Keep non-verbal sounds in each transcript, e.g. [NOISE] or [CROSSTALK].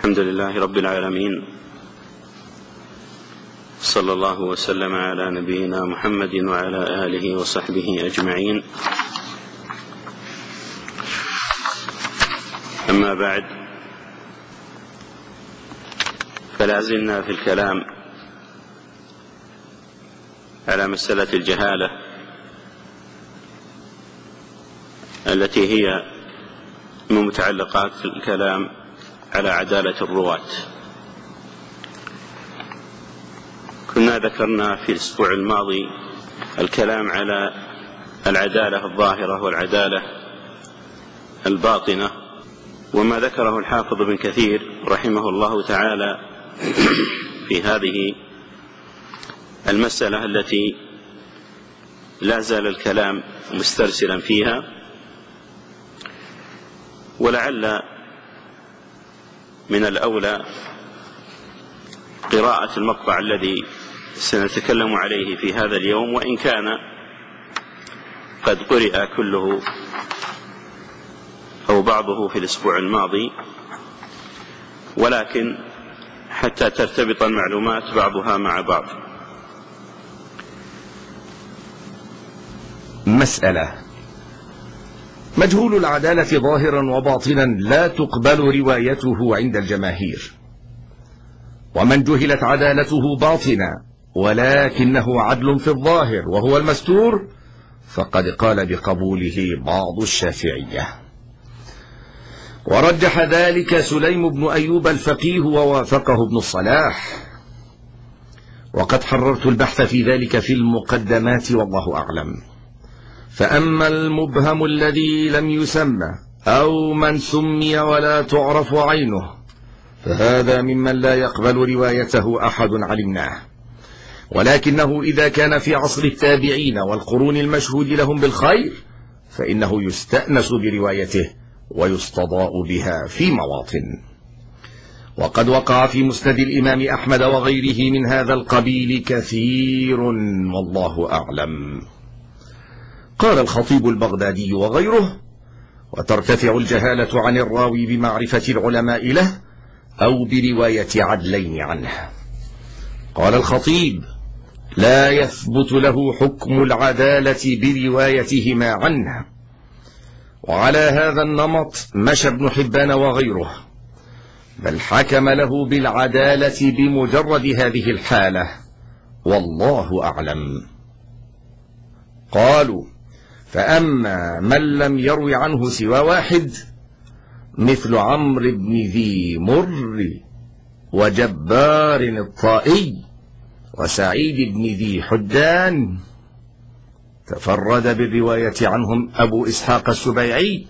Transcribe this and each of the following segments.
الحمد لله رب العالمين. صلى الله وسلم على نبينا محمد وعلى آله وصحبه أجمعين. أما بعد فلا زلنا في الكلام على مسألة الجهالة التي هي من متعلقات الكلام على عدالة الرواة. كنا ذكرنا في الأسبوع الماضي الكلام على العدالة الظاهرة والعدالة الباطنة وما ذكره الحافظ بن كثير رحمه الله تعالى [CLEARS THROAT] في هذه المسألة التي لا زال الكلام مسترسلا فيها. ولعل من الأولى قراءة المقطع الذي سنتكلم عليه في هذا اليوم وإن كان قد قرئ كله أو بعضه في الأسبوع الماضي. ولكن حتى ترتبط المعلومات بعضها مع بعض. مسألة مجهول العدالة ظاهرا وباطنا لا تقبل روايته عند الجماهير. ومن جهلت عدالته باطنا ولكنه عدل في الظاهر وهو المستور فقد قال بقبوله بعض الشافعية. ورجح ذلك سليم بن أيوب الفقيه ووافقه ابن الصلاح. وقد حررت البحث في ذلك في المقدمات والله أعلم. فأما المبهم الذي لم يسمى أو من سمي ولا تعرف عينه فهذا ممن لا يقبل روايته أحد علمناه. ولكنه إذا كان في عصر التابعين والقرون المشهود لهم بالخير فإنه يستأنس بروايته ويستضاء بها في مواطن. وقد وقع في مسند الإمام أحمد وغيره من هذا القبيل كثير والله أعلم. قال الخطيب البغدادي وغيره وترتفع الجهالة عن الراوي بمعرفة العلماء له أو برواية عدلين عنه. قال الخطيب لا يثبت له حكم العدالة بروايتهما عنه. وعلى هذا النمط مشى ابن حبان وغيره بل حكم له بالعدالة بمجرد هذه الحالة والله أعلم. قالوا فأما من لم يروي عنه سوى واحد مثل عمرو بن ذي مر وجبار الطائي وسعيد بن ذي حدان تفرد بالرواية عنهم أبو إسحاق السبيعي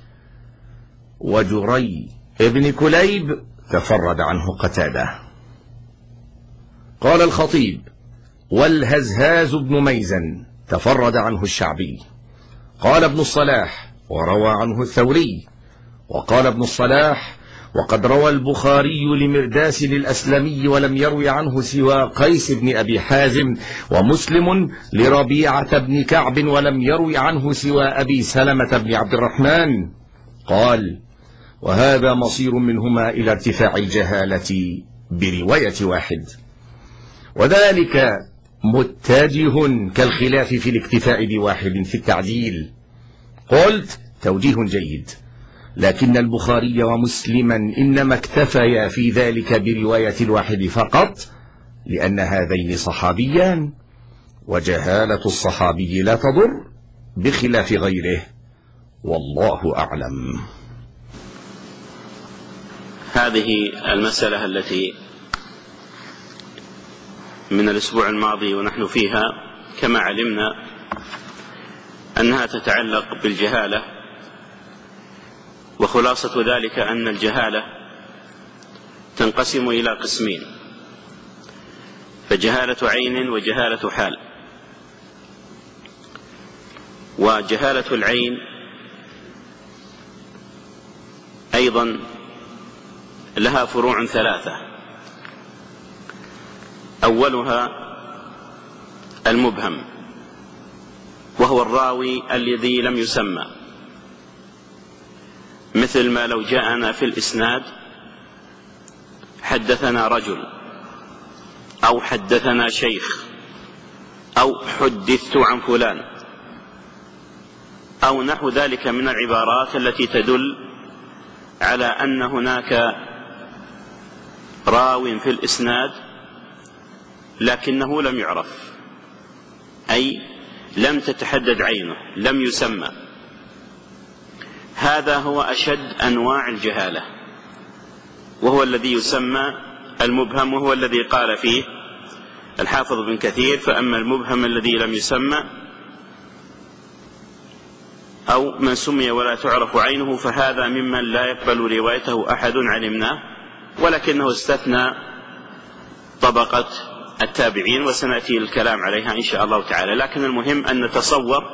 وجري ابن كليب تفرد عنه قتادة. قال الخطيب والهزهاز بن ميزن تفرد عنه الشعبي. قال ابن الصلاح وروى عنه الثوري. وقال ابن الصلاح وقد روى البخاري لمرداس الأسلمي ولم يروي عنه سوى قيس بن أبي حازم ومسلم لربيعة بن كعب ولم يروي عنه سوى أبي سلمة بن عبد الرحمن. قال وهذا مصير منهما إلى ارتفاع الجهالة برواية واحد. وذلك متجه كالخلاف في الاكتفاء بواحد في التعديل. قلت توجيه جيد لكن البخاري ومسلما إنما اكتفيا في ذلك برواية الواحد فقط لأن هذين صحابيان وجهالة الصحابي لا تضر بخلاف غيره. والله أعلم. هذه المسألة التي من الأسبوع الماضي ونحن فيها كما علمنا أنها تتعلق بالجهالة وخلاصة ذلك أن الجهالة تنقسم إلى قسمين فجهالة عين وجهالة حال. وجهالة العين أيضا لها فروع ثلاثة. أولها المبهم وهو الراوي الذي لم يسمى. مثل ما لو جاءنا في الإسناد حدثنا رجل أو حدثنا شيخ أو حدثت عن فلان أو نحو ذلك من العبارات التي تدل على أن هناك راو في الإسناد لكنه لم يعرف. أي لم تتحدد عينه لم يسمى. هذا هو أشد أنواع الجهالة. وهو الذي يسمى المبهم وهو الذي قال فيه الحافظ بن كثير فأما المبهم الذي لم يسمى أو من سمي ولا تعرف عينه فهذا ممن لا يقبل روايته أحد علمناه ولكنه استثنى طبقة التابعين وسنأتي الكلام عليها إن شاء الله تعالى. لكن المهم أن نتصور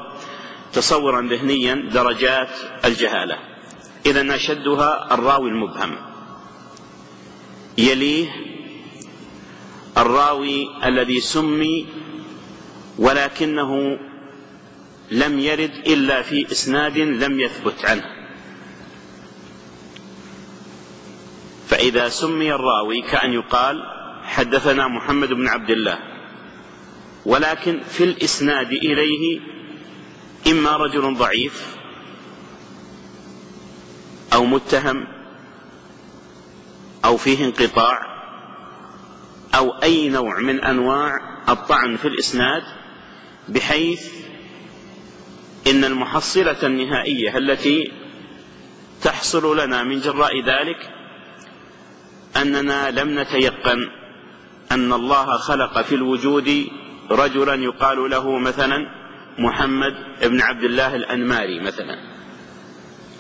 تصورا ذهنيا درجات الجهالة. إذا أشدها الراوي المبهم. يليه الراوي الذي سمي ولكنه لم يرد إلا في إسناد لم يثبت عنه. فإذا سمي الراوي كأن يقال حدثنا محمد بن عبد الله. ولكن في الإسناد إليه إما رجل ضعيف أو متهم أو فيه انقطاع أو أي نوع من أنواع الطعن في الإسناد بحيث إن المحصلة النهائية التي تحصل لنا من جراء ذلك أننا لم نتيقن أن الله خلق في الوجود رجلا يقال له مثلا محمد بن عبد الله الأنماري مثلا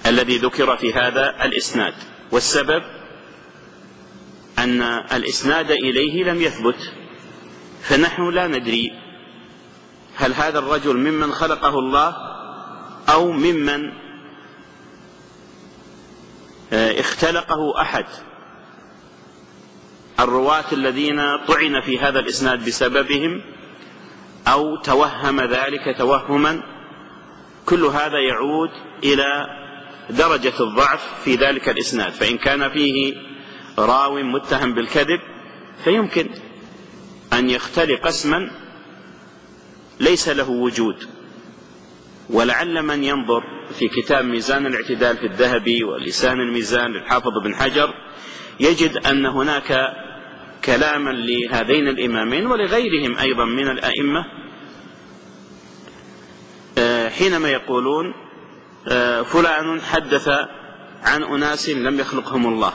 الذي ذكر في هذا الإسناد. والسبب؟ أن الإسناد إليه لم يثبت فنحن لا ندري هل هذا الرجل ممن خلقه الله أو ممن آه، اختلقه أحد. الرواة الذين طعن في هذا الإسناد بسببهم أو توهم ذلك توهما كل هذا يعود إلى درجة الضعف في ذلك الإسناد. فإن كان فيه راو متهم بالكذب فيمكن أن يختلق اسما ليس له وجود. ولعل من ينظر في كتاب ميزان الاعتدال في الذهبي ولسان الميزان للحافظ بن حجر يجد أن هناك كلاما لهذين الإمامين ولغيرهم أيضا من الأئمة آه، حينما يقولون آه، فلان حدث عن أناس لم يخلقهم الله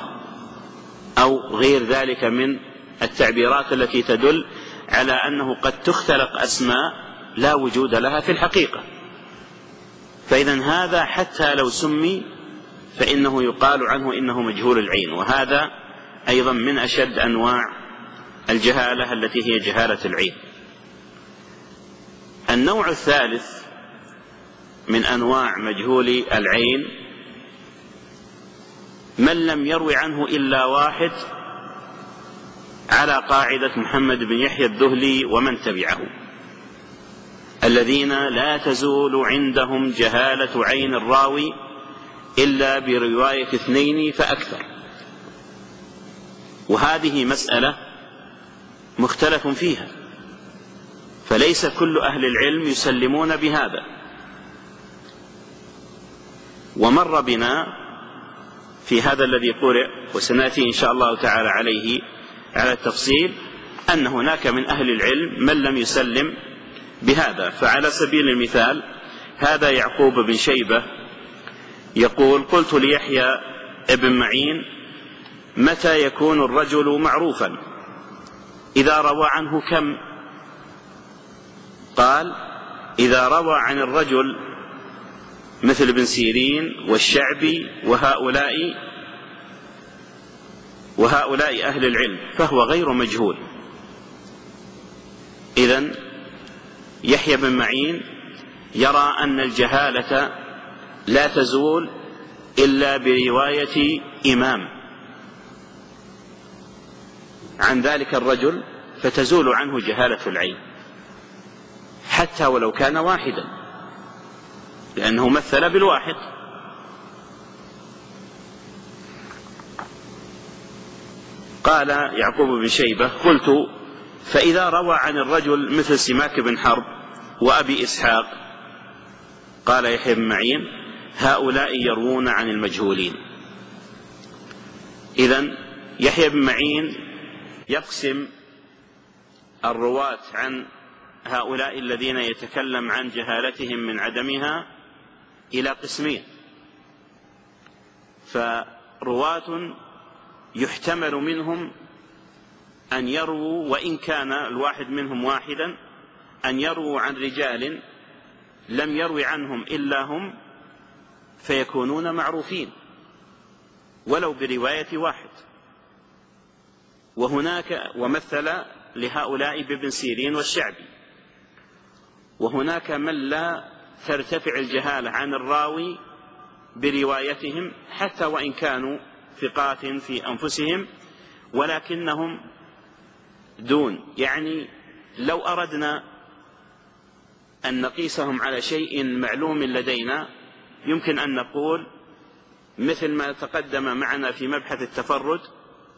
أو غير ذلك من التعبيرات التي تدل على أنه قد تختلق أسماء لا وجود لها في الحقيقة. فإذا هذا حتى لو سمي فإنه يقال عنه إنه مجهول العين. وهذا أيضا من أشد أنواع الجهالة التي هي جهالة العين. النوع الثالث من أنواع مجهول العين من لم يروي عنه إلا واحد على قاعدة محمد بن يحيى الذهلي ومن تبعه الذين لا تزول عندهم جهالة عين الراوي إلا برواية اثنين فأكثر. وهذه مسألة مختلف فيها فليس كل أهل العلم يسلمون بهذا. ومر بنا في هذا الذي قرئ وسنأتي إن شاء الله تعالى عليه على التفصيل أن هناك من أهل العلم من لم يسلم بهذا. فعلى سبيل المثال هذا يعقوب بن شيبة يقول قلت ليحيى ابن معين متى يكون الرجل معروفا؟ إذا روى عنه كم؟ قال إذا روى عن الرجل مثل ابن سيرين والشعبي وهؤلاء وهؤلاء أهل العلم فهو غير مجهول. إذا يحيى بن معين يرى أن الجهالة لا تزول إلا برواية إمام. عن ذلك الرجل فتزول عنه جهالة العين. حتى ولو كان واحدا. لأنه مثل بالواحد. قال يعقوب بن شيبة قلت فإذا روى عن الرجل مثل سماك بن حرب وأبي إسحاق قال يحيى بن معين هؤلاء يروون عن المجهولين. إذا يحيى بن معين يقسم الرواة عن هؤلاء الذين يتكلم عن جهالتهم من عدمها إلى قسمين. فرواة يحتمل منهم أن يرووا وإن كان الواحد منهم واحدا أن يرووا عن رجال لم يروي عنهم إلا هم فيكونون معروفين ولو برواية واحد. وهناك ومثل لهؤلاء بابن سيرين والشعبي. وهناك من لا ترتفع الجهالة عن الراوي بروايتهم حتى وإن كانوا ثقات في أنفسهم ولكنهم دون. يعني لو أردنا أن نقيسهم على شيء معلوم لدينا يمكن أن نقول مثل ما تقدم معنا في مبحث التفرد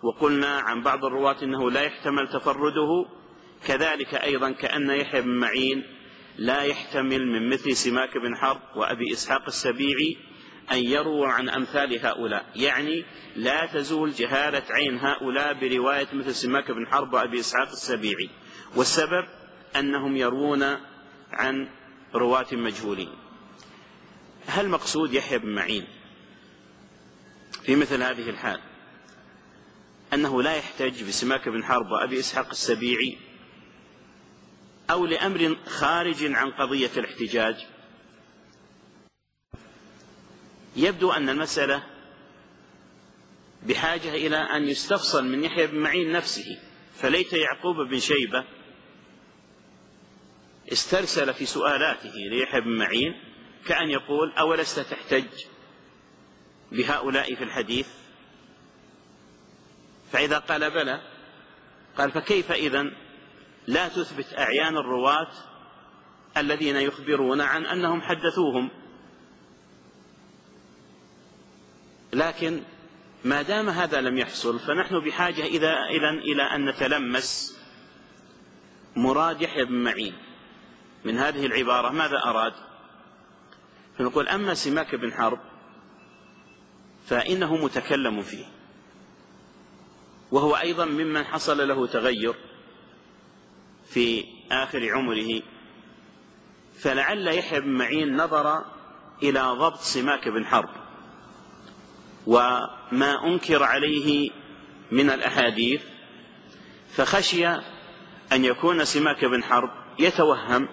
وقلنا عن بعض الرواة أنه لا يحتمل تفرده كذلك أيضا كأن يحيى بن معين لا يحتمل من مثل سماك بن حرب وأبي إسحاق السبيعي أن يروى عن أمثال هؤلاء. يعني لا تزول جهالة عين هؤلاء برواية مثل سماك بن حرب وأبي إسحاق السبيعي. والسبب أنهم يروون عن رواة مجهولين. هل مقصود يحيى بن معين في مثل هذه الحال؟ أنه لا يحتج بسماك بن حرب وأبي إسحاق السبيعي أو لأمر خارج عن قضية الاحتجاج. يبدو أن المسألة بحاجة إلى أن يستفصل من يحيى بن معين نفسه فليت يعقوب بن شيبة استرسل في سؤالاته ليحيى بن معين كأن يقول أولست تحتج بهؤلاء في الحديث؟ فإذا قال بلى قال فكيف إذا لا تثبت أعيان الرواة الذين يخبرون عن أنهم حدثوهم؟ لكن ما دام هذا لم يحصل فنحن بحاجة إذا إلى إلى أن نتلمس مراد يحيى بن معين من هذه العبارة. ماذا أراد؟ فنقول أما سماك بن حرب فإنه متكلم فيه وهو أيضا ممن حصل له تغير في آخر عمره فلعل يحيى بن معين نظر إلى ضبط سماك بن حرب وما أنكر عليه من الأحاديث فخشي أن يكون سماك بن حرب يتوهم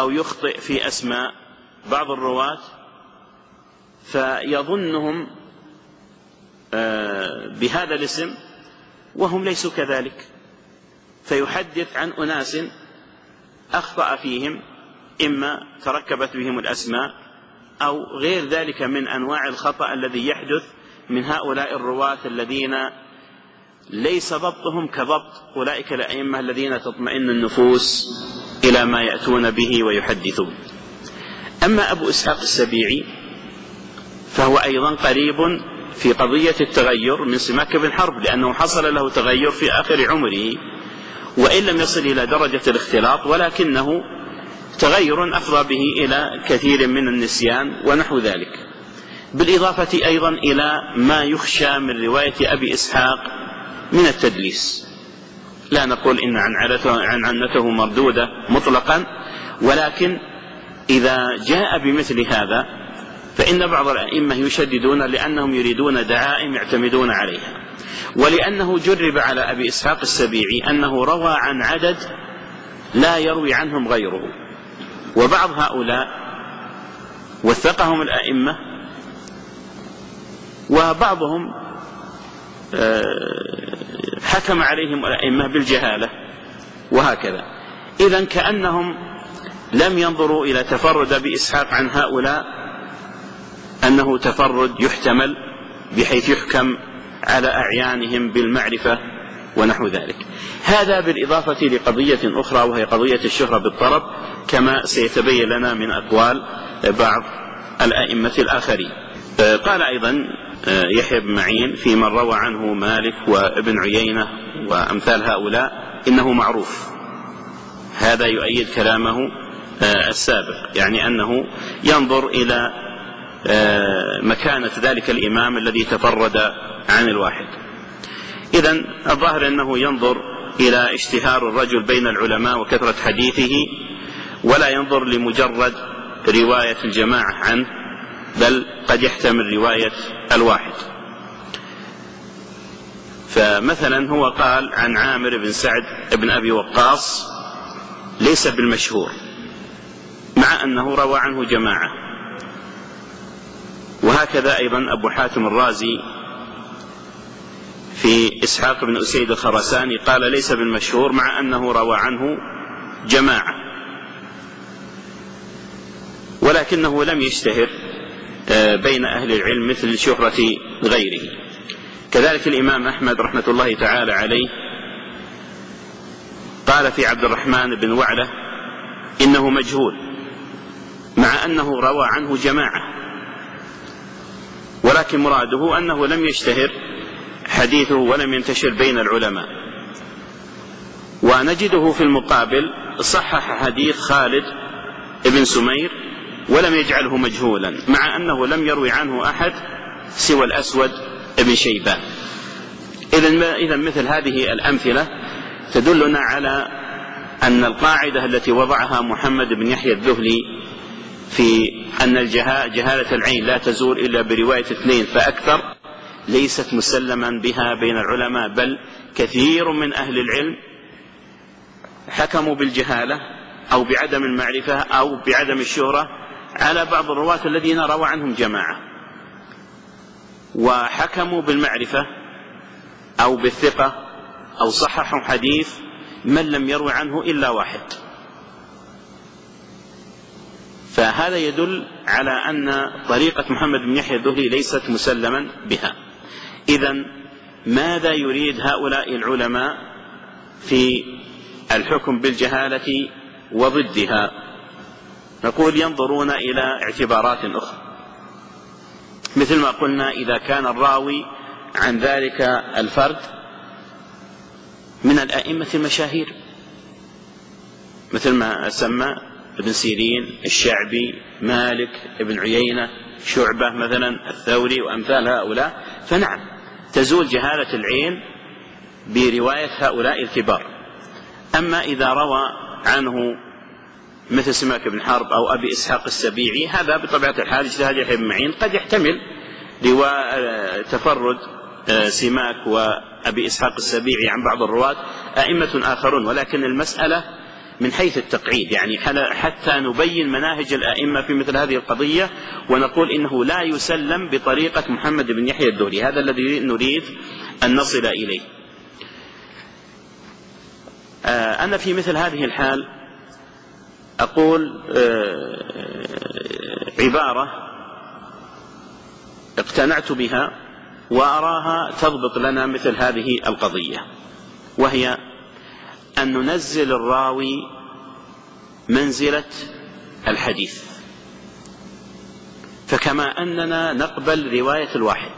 أو يخطئ في أسماء بعض الرواة فيظنهم آه، بهذا الاسم وهم ليسوا كذلك. فيحدث عن أناس أخطأ فيهم إما تركبت بهم الأسماء أو غير ذلك من أنواع الخطأ الذي يحدث من هؤلاء الرواة الذين ليس ضبطهم كضبط أولئك الأئمة الذين تطمئن النفوس. إلى ما يأتون به ويحدثون. أما أبو إسحاق السبيعي فهو أيضا قريب في قضية التغير من سماك بن حرب لأنه حصل له تغير في آخر عمره وإن لم يصل إلى درجة الاختلاط ولكنه تغير أفضى به إلى كثير من النسيان ونحو ذلك. بالإضافة أيضا إلى ما يخشى من رواية أبي إسحاق من التدليس. لا نقول إن عن عنته مردودة مطلقا ولكن إذا جاء بمثل هذا فإن بعض الأئمة يشددون لأنهم يريدون دعائم يعتمدون عليها. ولأنه جرب على أبي إسحاق السبيعي أنه روى عن عدد لا يروي عنهم غيره. وبعض هؤلاء وثقهم الأئمة وبعضهم آه، حكم عليهم الأئمة بالجهالة وهكذا. إذا كأنهم لم ينظروا إلى تفرد أبي إسحاق عن هؤلاء أنه تفرد يحتمل بحيث يحكم على أعيانهم بالمعرفة ونحو ذلك. هذا بالإضافة لقضية أخرى وهي قضية الشهرة بالطرب كما سيتبين لنا من أقوال بعض الأئمة الآخرين. قال أيضا يحيى بن معين في من روى عنه مالك وابن عيينة وأمثال هؤلاء إنه معروف. هذا يؤيد كلامه آه، السابق يعني أنه ينظر إلى آه، مكانة ذلك الإمام الذي تفرد عن الواحد. إذا الظاهر أنه ينظر إلى اشتهار الرجل بين العلماء وكثرة حديثه ولا ينظر لمجرد رواية الجماعة عنه بل قد يحتمل رواية الواحد. فمثلا هو قال عن عامر بن سعد بن أبي وقاص ليس بالمشهور مع أنه روى عنه جماعة. وهكذا أيضا أبو حاتم الرازي في إسحاق بن أسيد الخرساني قال ليس بالمشهور مع أنه روى عنه جماعة. ولكنه لم يشتهر بين أهل العلم مثل شهرة غيره. كذلك الإمام أحمد رحمة الله تعالى عليه قال في عبد الرحمن بن وعلة إنه مجهول مع أنه روى عنه جماعة ولكن مراده أنه لم يشتهر حديثه ولم ينتشر بين العلماء. ونجده في المقابل صحح حديث خالد بن سمير ولم يجعله مجهولا مع أنه لم يروي عنه أحد سوى الأسود بن شيبان. إذا إذا مثل هذه الأمثلة تدلنا على أن القاعدة التي وضعها محمد بن يحيى الذهلي في أن جهالة العين لا تزول إلا برواية اثنين فأكثر ليست مسلما بها بين العلماء بل كثير من أهل العلم حكموا بالجهالة أو بعدم المعرفة أو بعدم الشهرة على بعض الرواة الذين روى عنهم جماعة. وحكموا بالمعرفة أو بالثقة أو صححوا حديث من لم يروي عنه إلا واحد. فهذا يدل على أن طريقة محمد بن يحيى الذهلي ليست مسلما بها. إذا ماذا يريد هؤلاء العلماء في الحكم بالجهالة وضدها؟ نقول ينظرون إلى اعتبارات أخرى. مثل ما قلنا إذا كان الراوي عن ذلك الفرد من الأئمة المشاهير. مثل ما سمى ابن سيرين الشعبي مالك ابن عيينة شعبة مثلا الثوري وأمثال هؤلاء. فنعم تزول جهالة العين برواية هؤلاء الكبار. أما إذا روى عنه مثل سماك بن حرب أو أبي إسحاق السبيعي هذا بطبيعة الحال اجتهاد يحيى بن معين قد يحتمل رواء تفرد آه، سماك وأبي إسحاق السبيعي عن بعض الرواة أئمة آخرون ولكن المسألة من حيث التقعيد يعني حتى نبين مناهج الأئمة في مثل هذه القضية ونقول إنه لا يسلم بطريقة محمد بن يحيى الدوري هذا الذي نريد أن نصل إليه. آه، أنا في مثل هذه الحال أقول آه، عبارة اقتنعت بها وأراها تضبط لنا مثل هذه القضية وهي أن ننزل الراوي منزلة الحديث. فكما أننا نقبل رواية الواحد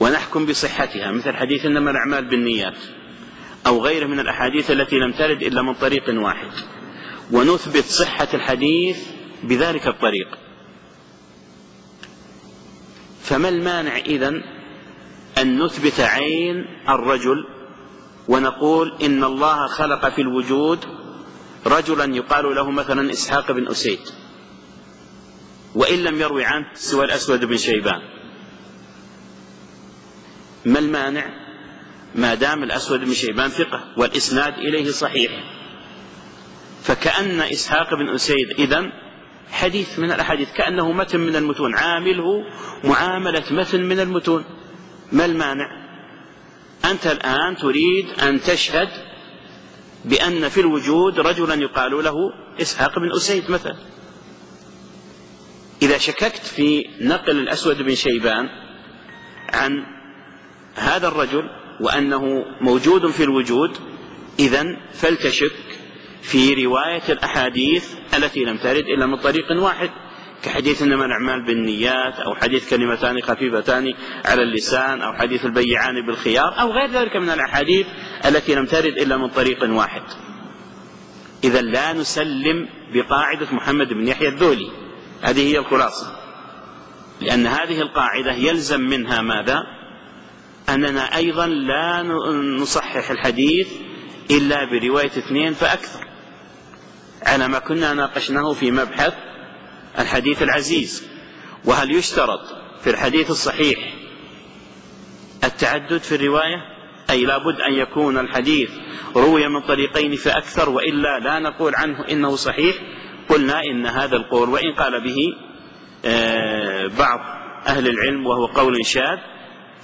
ونحكم بصحتها مثل حديث إنما الأعمال بالنيات. أو غيره من الأحاديث التي لم ترد إلا من طريق واحد. ونثبت صحة الحديث بذلك الطريق. فما المانع إذن أن نثبت عين الرجل ونقول إن الله خلق في الوجود رجلا يقال له مثلا إسحاق بن أسيد. وإن لم يروي عنه سوى الأسود بن شيبان. ما المانع؟ ما دام الأسود بن شيبان ثقة والإسناد إليه صحيح. فكأن إسحاق بن أسيد إذن حديث من الأحاديث كأنه متن من المتون عامله معاملة متن من المتون. ما المانع؟ أنت الآن تريد أن تشهد بأن في الوجود رجلا يقال له إسحاق بن أسيد مثلا. إذا شككت في نقل الأسود بن شيبان عن هذا الرجل وأنه موجود في الوجود إذا فلتشك في رواية الأحاديث التي لم ترد إلا من طريق واحد كحديث إنما الأعمال بالنيات أو حديث كلمتان خفيفتان على اللسان أو حديث البيعان بالخيار أو غير ذلك من الأحاديث التي لم ترد إلا من طريق واحد. إذا لا نسلم بقاعدة محمد بن يحيى الذولي. هذه هي الخلاصة. لأن هذه القاعدة يلزم منها ماذا؟ أننا أيضا لا نصحح الحديث إلا برواية اثنين فأكثر. على ما كنا ناقشناه في مبحث الحديث العزيز وهل يشترط في الحديث الصحيح التعدد في الرواية؟ أي لابد أن يكون الحديث روي من طريقين فأكثر وإلا لا نقول عنه إنه صحيح. قلنا إن هذا القول وإن قال به آه، بعض أهل العلم وهو قول شاذ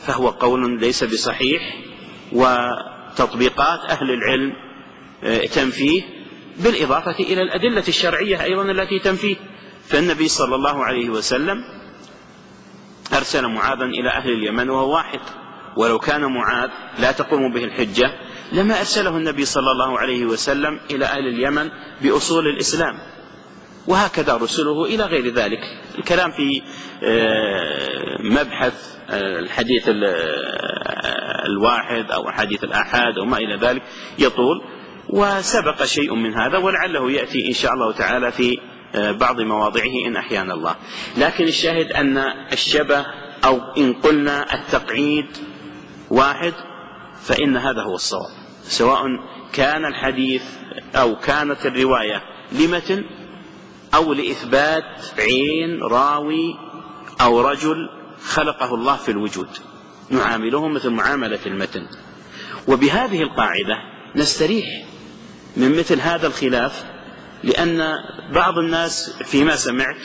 فهو قول ليس بصحيح وتطبيقات أهل العلم آه، تنفيه بالإضافة إلى الأدلة الشرعية أيضا التي تنفيه. فالنبي صلى الله عليه وسلم أرسل معاذا إلى أهل اليمن وهو واحد. ولو كان معاذ لا تقوم به الحجة لما أرسله النبي صلى الله عليه وسلم إلى أهل اليمن بأصول الإسلام. وهكذا رسله إلى غير ذلك. الكلام في آه، مبحث الحديث آه، الواحد أو حديث الآحاد أو ما إلى ذلك يطول وسبق شيء من هذا ولعله يأتي إن شاء الله تعالى في بعض مواضعه إن أحيانا الله. لكن الشاهد أن الشبه أو إن قلنا التقعيد واحد فإن هذا هو الصواب. سواء كان الحديث أو كانت الرواية لمتن أو لإثبات عين راوي أو رجل خلقه الله في الوجود. نعامله مثل معاملة المتن. وبهذه القاعدة نستريح من مثل هذا الخلاف لأن بعض الناس فيما سمعت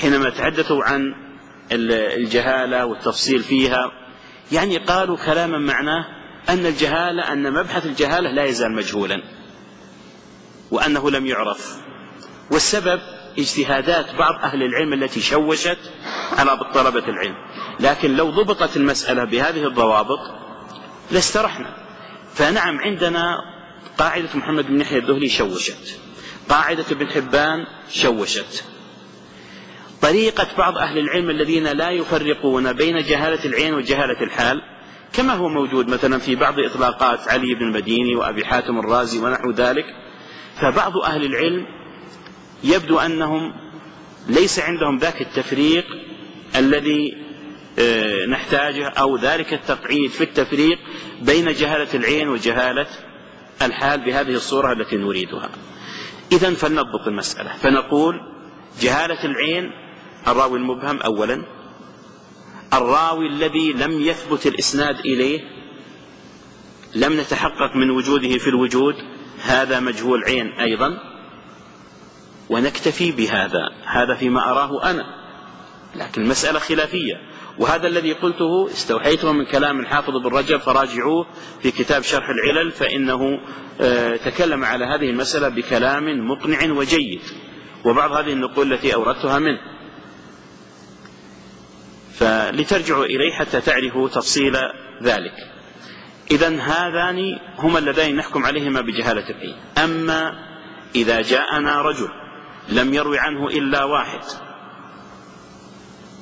حينما تحدثوا عن الجهالة والتفصيل فيها يعني قالوا كلاما معناه أن الجهالة أن مبحث الجهالة لا يزال مجهولا وأنه لم يعرف. والسبب اجتهادات بعض أهل العلم التي شوشت على طلبة العلم. لكن لو ضبطت المسألة بهذه الضوابط لاسترحنا. فنعم عندنا قاعدة محمد بن يحيى الذهلي شوشت. قاعدة ابن حبان شوشت. طريقة بعض أهل العلم الذين لا يفرقون بين جهالة العين وجهالة الحال كما هو موجود مثلا في بعض إطلاقات علي بن المديني وأبي حاتم الرازي ونحو ذلك فبعض أهل العلم يبدو أنهم ليس عندهم ذاك التفريق الذي آه، نحتاجه أو ذلك التقعيد في التفريق بين جهالة العين وجهالة الحال بهذه الصورة التي نريدها. إذا فلنضبط المسألة. فنقول جهالة العين الراوي المبهم أولا الراوي الذي لم يثبت الإسناد إليه لم نتحقق من وجوده في الوجود هذا مجهول عين أيضا. ونكتفي بهذا هذا فيما أراه أنا لكن المسألة خلافية. وهذا الذي قلته استوحيته من كلام الحافظ بن رجب فراجعوه في كتاب شرح العلل فإنه آه، تكلم على هذه المسألة بكلام مقنع وجيد. وبعض هذه النقول التي أوردتها منه. فلترجعوا إليه حتى تعرفوا تفصيل ذلك. إذا هذان هما اللذان نحكم عليهما بجهالة العين أما إذا جاءنا رجل لم يروي عنه إلا واحد.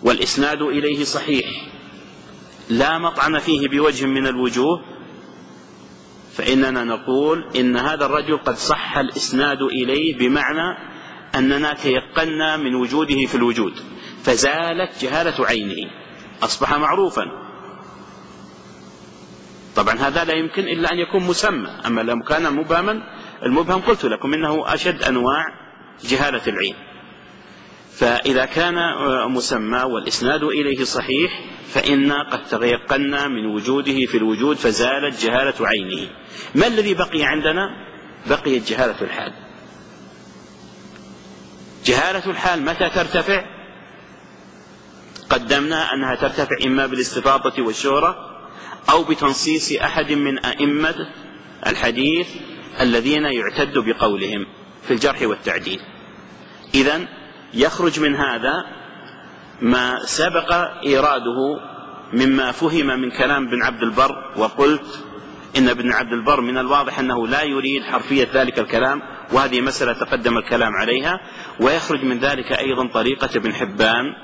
والإسناد إليه صحيح. لا مطعن فيه بوجه من الوجوه. فإننا نقول إن هذا الرجل قد صح الإسناد إليه بمعنى أننا تيقنا من وجوده في الوجود. فزالت جهالة عينه. أصبح معروفا. طبعا هذا لا يمكن إلا أن يكون مسمى. أما لو كان مبهما المبهم قلت لكم إنه أشد أنواع جهالة العين. فإذا كان مسمى والإسناد إليه صحيح فإنا قد تيقنا من وجوده في الوجود فزالت جهالة عينه. ما الذي بقي عندنا؟ بقيت جهالة الحال. جهالة الحال متى ترتفع؟ قدمنا أنها ترتفع إما بالاستفاضة والشهرة أو بتنصيص أحد من أئمة الحديث الذين يعتد بقولهم. في الجرح والتعديل. إذا يخرج من هذا ما سبق إيراده مما فهم من كلام ابن عبد البر وقلت إن ابن عبد البر من الواضح أنه لا يريد حرفية ذلك الكلام وهذه مسألة تقدم الكلام عليها ويخرج من ذلك أيضا طريقة ابن حبان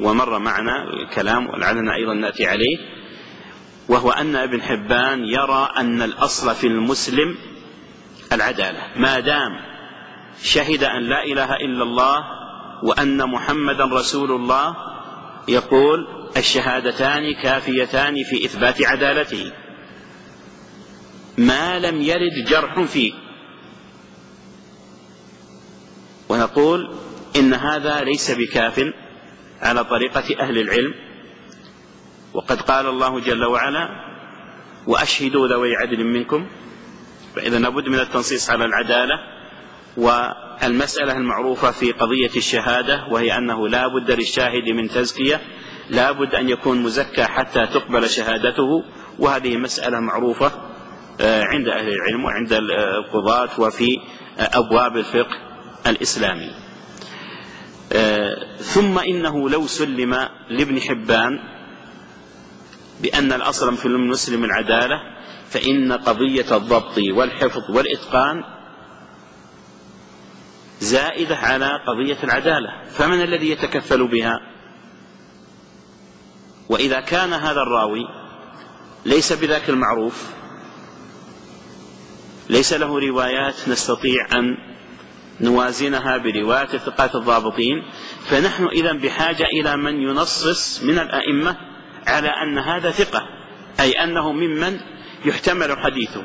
ومر معنا الكلام ولعلنا أيضا نأتي عليه وهو أن ابن حبان يرى أن الأصل في المسلم العدالة. ما دام شهد أن لا إله إلا الله وأن محمدا رسول الله يقول الشهادتان كافيتان في إثبات عدالته. ما لم يرد جرح فيه. ونقول إن هذا ليس بكاف على طريقة أهل العلم. وقد قال الله جل وعلا وأشهدوا ذوي عدل منكم فإذا لابد من التنصيص على العدالة والمسألة المعروفة في قضية الشهادة وهي أنه لا بد للشاهد من تزكية لا بد أن يكون مزكى حتى تقبل شهادته وهذه مسألة معروفة آه، عند أهل العلم وعند القضاة وفي أبواب الفقه الإسلامي. آه، ثم إنه لو سلم لابن حبان بأن الأصل في المسلم العدالة فإن قضية الضبط والحفظ والإتقان زائدة على قضية العدالة فمن الذي يتكفل بها؟ وإذا كان هذا الراوي ليس بذاك المعروف ليس له روايات نستطيع أن نوازنها برواية الثقات الضابطين فنحن إذا بحاجة إلى من ينصص من الأئمة على أن هذا ثقة أي أنه ممن يحتمل حديثه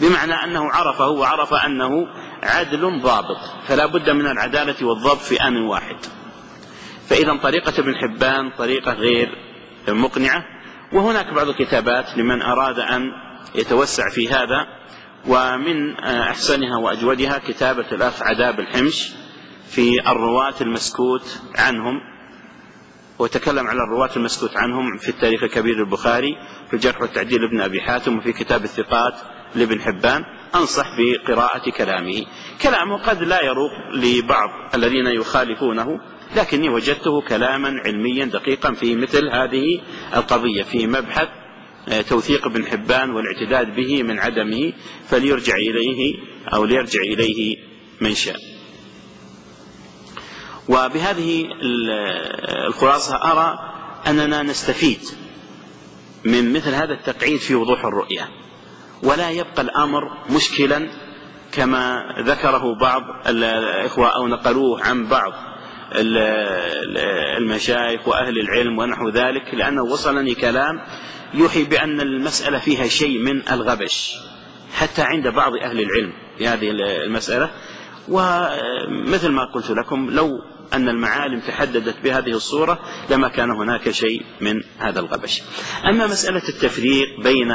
بمعنى أنه عرفه وعرف أنه عدل ضابط فلا بد من العدالة والضبط في آن واحد. فإذا طريقة ابن حبان طريقة غير مقنعة وهناك بعض الكتابات لمن أراد أن يتوسع في هذا ومن أحسنها وأجودها كتابة الأخ عذاب الحمش في الرواة المسكوت عنهم. وتكلم على الرواة المسكوت عنهم في التاريخ الكبير البخاري في الجرح والتعديل لابن أبي حاتم وفي كتاب الثقات لابن حبان. أنصح بقراءة كلامه. كلامه قد لا يروق لبعض الذين يخالفونه لكني وجدته كلاما علميا دقيقا في مثل هذه القضية في مبحث آه، توثيق ابن حبان والاعتداد به من عدمه فليرجع إليه أو ليرجع إليه من شاء وبهذه الخلاصة أرى أننا نستفيد من مثل هذا التقعيد في وضوح الرؤية. ولا يبقى الأمر مشكلا كما ذكره بعض الإخوة أو نقلوه عن بعض المشايخ وأهل العلم ونحو ذلك لأنه وصلني كلام يوحي بأن المسألة فيها شيء من الغبش حتى عند بعض أهل العلم في هذه المسألة. ومثل ما قلت لكم لو أن المعالم تحددت بهذه الصورة لما كان هناك شيء من هذا الغبش. أما مسألة التفريق بين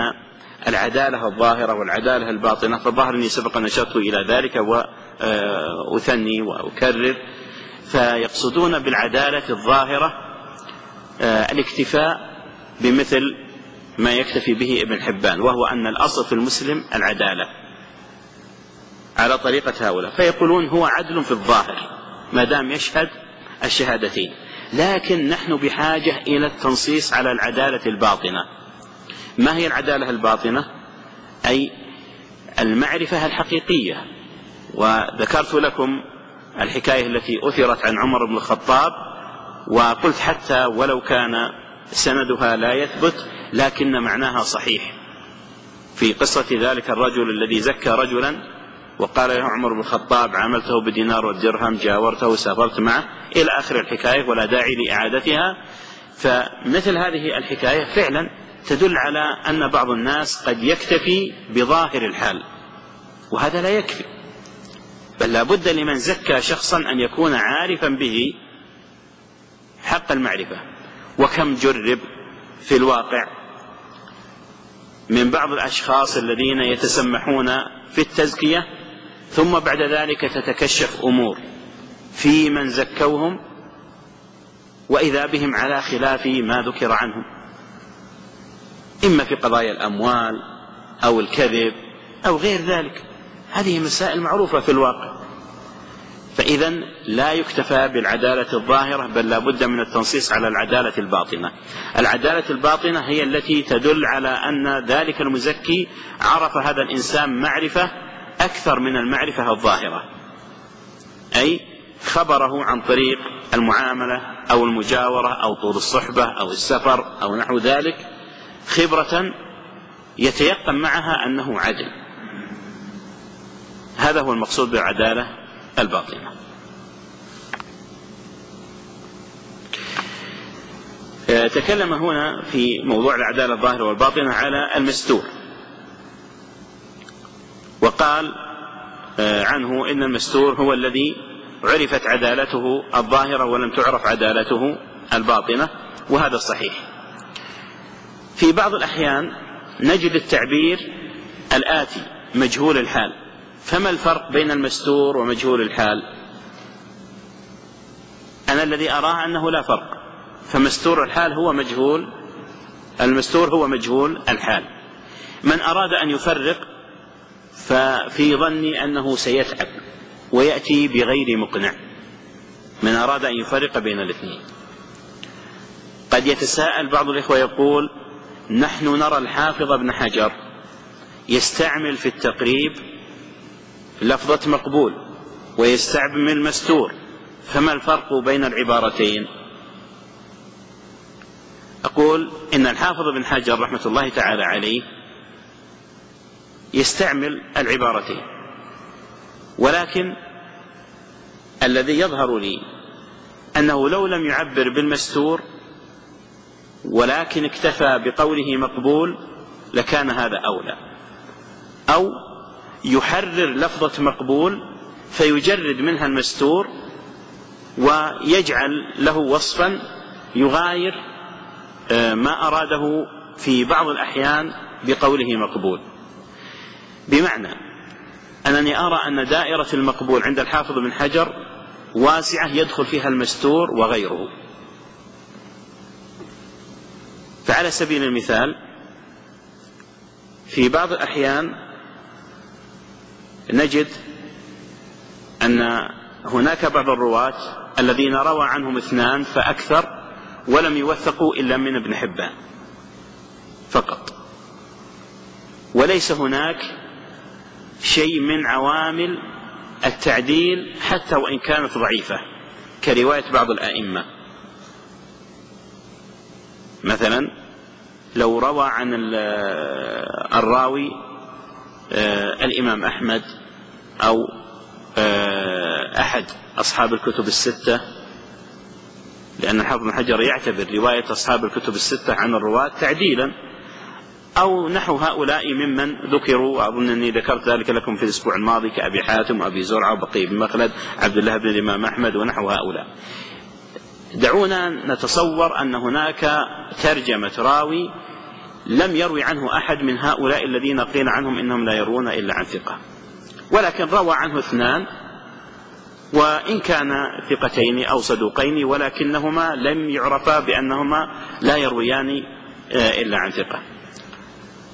العدالة الظاهرة والعدالة الباطنة فالظاهر أني سبق أن أشرت إلى ذلك وأثني وأكرر. فيقصدون بالعدالة الظاهرة آه، الاكتفاء بمثل ما يكتفي به ابن حبان وهو أن الأصل في المسلم العدالة على طريقة هؤلاء. فيقولون هو عدل في الظاهر. ما دام يشهد الشهادتين. لكن نحن بحاجة إلى التنصيص على العدالة الباطنة. ما هي العدالة الباطنة؟ أي المعرفة الحقيقية. وذكرت لكم الحكاية التي أثرت عن عمر بن الخطاب وقلت حتى ولو كان سندها لا يثبت لكن معناها صحيح. في قصة ذلك الرجل الذي زكى رجلا وقال له عمر بن الخطاب عاملته بدينار والدرهم جاورته سافرت معه إلى آخر الحكاية ولا داعي لإعادتها. فمثل هذه الحكاية فعلا تدل على أن بعض الناس قد يكتفي بظاهر الحال وهذا لا يكفي بل لا بد لمن زكى شخصا أن يكون عارفا به حق المعرفة. وكم جرب في الواقع من بعض الأشخاص الذين يتسمحون في التزكية ثم بعد ذلك تتكشف أمور في من زكوهم وإذا بهم على خلاف ما ذكر عنهم. إما في قضايا الأموال أو الكذب أو غير ذلك. هذه مسائل معروفة في الواقع. فإذا لا يكتفى بالعدالة الظاهرة بل لا بد من التنصيص على العدالة الباطنة. العدالة الباطنة هي التي تدل على أن ذلك المزكي عرف هذا الإنسان معرفة أكثر من المعرفة الظاهرة. أي خبره عن طريق المعاملة أو المجاورة أو طول الصحبة أو السفر أو نحو ذلك خبرة يتيقن معها أنه عدل. هذا هو المقصود بالعدالة الباطنة. آه، تكلم هنا في موضوع العدالة الظاهرة والباطنة على المستور. وقال آه، عنه إن المستور هو الذي عرفت عدالته الظاهرة ولم تعرف عدالته الباطنة وهذا صحيح. في بعض الأحيان نجد التعبير الآتي مجهول الحال. فما الفرق بين المستور ومجهول الحال؟ أنا الذي أراه أنه لا فرق. فمستور الحال هو مجهول المستور هو مجهول الحال. من أراد أن يفرق ففي ظني أنه سيتعب ويأتي بغير مقنع من أراد أن يفرق بين الاثنين. قد يتساءل بعض الإخوة يقول نحن نرى الحافظ ابن حجر يستعمل في التقريب لفظة مقبول ويستعمل مستور فما الفرق بين العبارتين؟ أقول إن الحافظ بن حجر رحمة الله تعالى عليه يستعمل العبارتين. ولكن الذي يظهر لي أنه لو لم يعبر بالمستور ولكن اكتفى بقوله مقبول لكان هذا أولى. أو يحرر لفظة مقبول فيجرد منها المستور ويجعل له وصفا يغاير آه، ما أراده في بعض الأحيان بقوله مقبول. بمعنى أنني أرى أن دائرة المقبول عند الحافظ بن حجر واسعة يدخل فيها المستور وغيره. فعلى سبيل المثال في بعض الأحيان نجد أن هناك بعض الرواة الذين روى عنهم اثنان فأكثر ولم يوثقوا إلا من ابن حبان فقط. وليس هناك شيء من عوامل التعديل حتى وإن كانت ضعيفة كرواية بعض الأئمة. مثلا لو روى عن الراوي آه، الإمام أحمد أو آه، أحد أصحاب الكتب الستة لأن الحافظ بن حجر يعتبر رواية أصحاب الكتب الستة عن الرواة تعديلا. أو نحو هؤلاء ممن ذكروا وأظن أني ذكرت ذلك لكم في الأسبوع الماضي كأبي حاتم وأبي زرعة وبقي بن مخلد عبد الله بن الإمام أحمد ونحو هؤلاء. دعونا نتصور أن هناك ترجمة راوي لم يروي عنه أحد من هؤلاء الذين قيل عنهم إنهم لا يروون إلا عن ثقة. ولكن روى عنه اثنان وإن كان ثقتين أو صدوقين ولكنهما لم يعرفا بأنهما لا يرويان آه، إلا عن ثقة.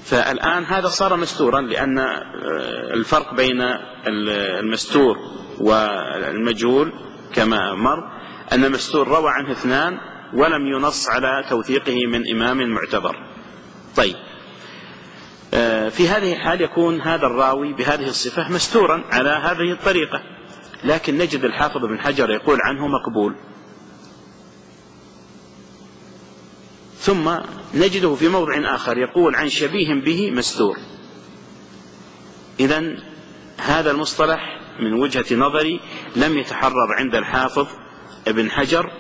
فالآن هذا صار مستورا لأن آه، الفرق بين المستور والمجهول كما مر أن المستور روى عنه اثنان ولم ينص على توثيقه من إمام معتبر. طيب. آه، في هذه الحال يكون هذا الراوي بهذه الصفة مستورا على هذه الطريقة. لكن نجد الحافظ بن حجر يقول عنه مقبول. ثم نجده في موضع آخر يقول عن شبيه به مستور. إذا هذا المصطلح من وجهة نظري لم يتحرر عند الحافظ ابن حجر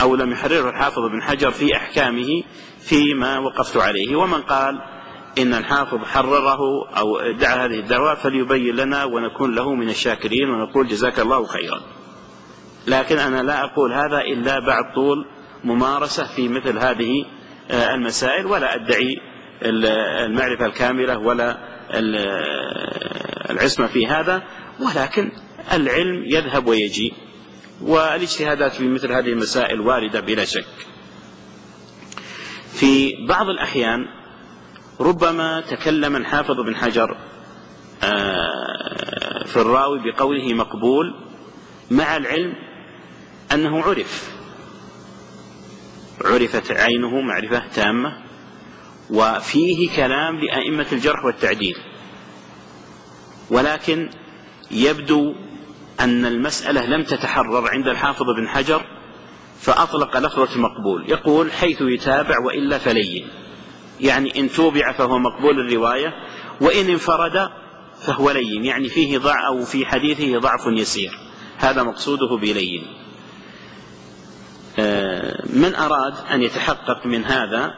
أو لم يحرره الحافظ ابن حجر في أحكامه فيما وقفت عليه. ومن قال إن الحافظ حرره أو ادعى هذه الدعوة فليبين لنا ونكون له من الشاكرين ونقول جزاك الله خيرا. لكن أنا لا أقول هذا إلا بعد طول ممارسة في مثل هذه آه، المسائل ولا أدعي المعرفة الكاملة ولا العصمة في هذا ولكن العلم يذهب ويجي والاجتهادات في مثل هذه المسائل واردة بلا شك. في بعض الأحيان ربما تكلم الحافظ بن حجر آه، في الراوي بقوله مقبول مع العلم أنه عرف. عرفت عينه معرفة تامة وفيه كلام لأئمة الجرح والتعديل. ولكن يبدو أن المسألة لم تتحرر عند الحافظ بن حجر فأطلق لفظة مقبول. يقول حيث يتابع وإلا فلين. يعني إن توبع فهو مقبول الرواية وإن انفرد فهو لين. يعني فيه ضع أو في حديثه ضعف يسير. هذا مقصوده بلين. من أراد أن يتحقق من هذا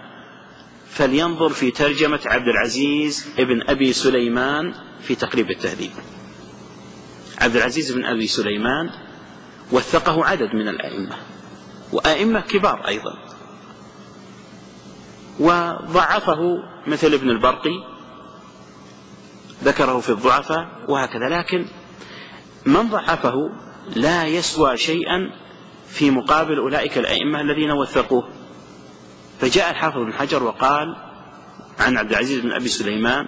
فلينظر في ترجمة عبد العزيز ابن أبي سليمان في تقريب التهذيب. عبد العزيز بن أبي سليمان وثقه عدد من الأئمة وأئمة كبار أيضا. وضعفه مثل ابن البرقي ذكره في الضعفاء وهكذا لكن من ضعفه لا يسوى شيئا في مقابل أولئك الأئمة الذين وثقوه. فجاء الحافظ بن حجر وقال عن عبد العزيز بن أبي سليمان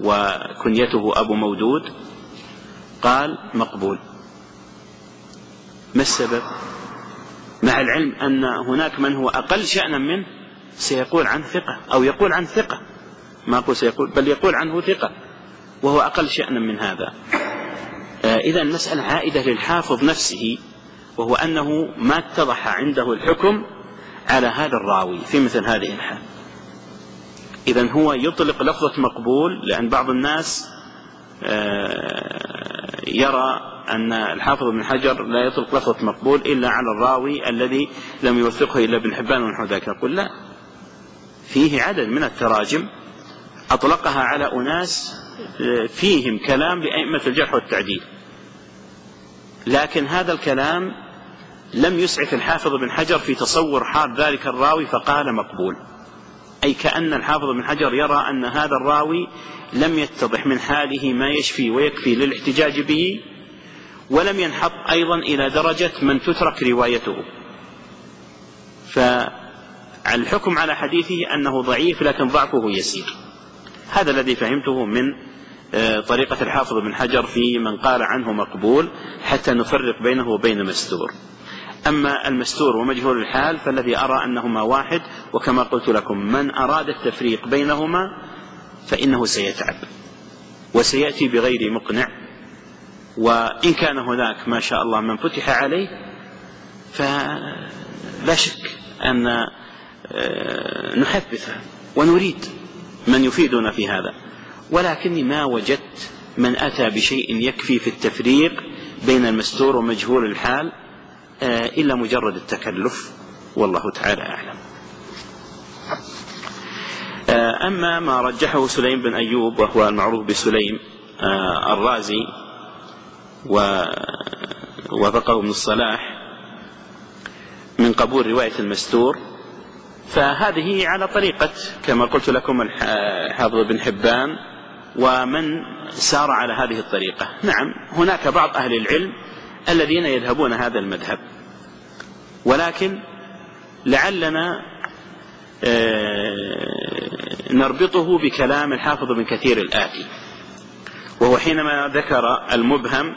وكنيته أبو مودود قال مقبول. ما السبب؟ مع العلم أن هناك من هو أقل شأنا منه سيقول عنه ثقة أو يقول عنه ثقة. ما أقول سيقول بل يقول عنه ثقة وهو أقل شأنا من هذا. آه إذا المسألة عائدة للحافظ نفسه وهو أنه ما اتضح عنده الحكم على هذا الراوي في مثل هذه الحال. إذا هو يطلق لفظة مقبول لأن بعض الناس آه، يرى أن الحافظ بن حجر لا يطلق لفظة مقبول إلا على الراوي الذي لم يوثقه إلا ابن حبان ونحو ذلك. نقول لا فيه عدد من التراجم أطلقها على أناس آه، فيهم كلام لأئمة الجرح والتعديل. لكن هذا الكلام لم يسعف الحافظ بن حجر في تصور حال ذلك الراوي فقال مقبول. أي كأن الحافظ بن حجر يرى أن هذا الراوي لم يتضح من حاله ما يشفي ويكفي للاحتجاج به ولم ينحط أيضا إلى درجة من تترك روايته. فالحكم على حديثه أنه ضعيف لكن ضعفه يسير. هذا الذي فهمته من طريقة الحافظ بن حجر في من قال عنه مقبول حتى نفرق بينه وبين مستور. أما المستور ومجهول الحال فالذي أرى أنهما واحد وكما قلت لكم من أراد التفريق بينهما فإنه سيتعب وسيأتي بغير مقنع وإن كان هناك ما شاء الله من فتح عليه فلا شك أن آه، نحبث ونريد من يفيدنا في هذا. ولكني ما وجدت من أتى بشيء يكفي في التفريق بين المستور ومجهول الحال آه، إلا مجرد التكلف والله تعالى أعلم. آه، أما ما رجحه سليم بن أيوب وهو المعروف بسليم آه، الرازي ووافقه ابن الصلاح من قبول رواية المستور فهذه على طريقة كما قلت لكم الحافظ بن حبان ومن سار على هذه الطريقة. نعم هناك بعض أهل العلم الذين يذهبون هذا المذهب. ولكن لعلنا آه، نربطه بكلام الحافظ بن كثير الآتي. وهو حينما ذكر المبهم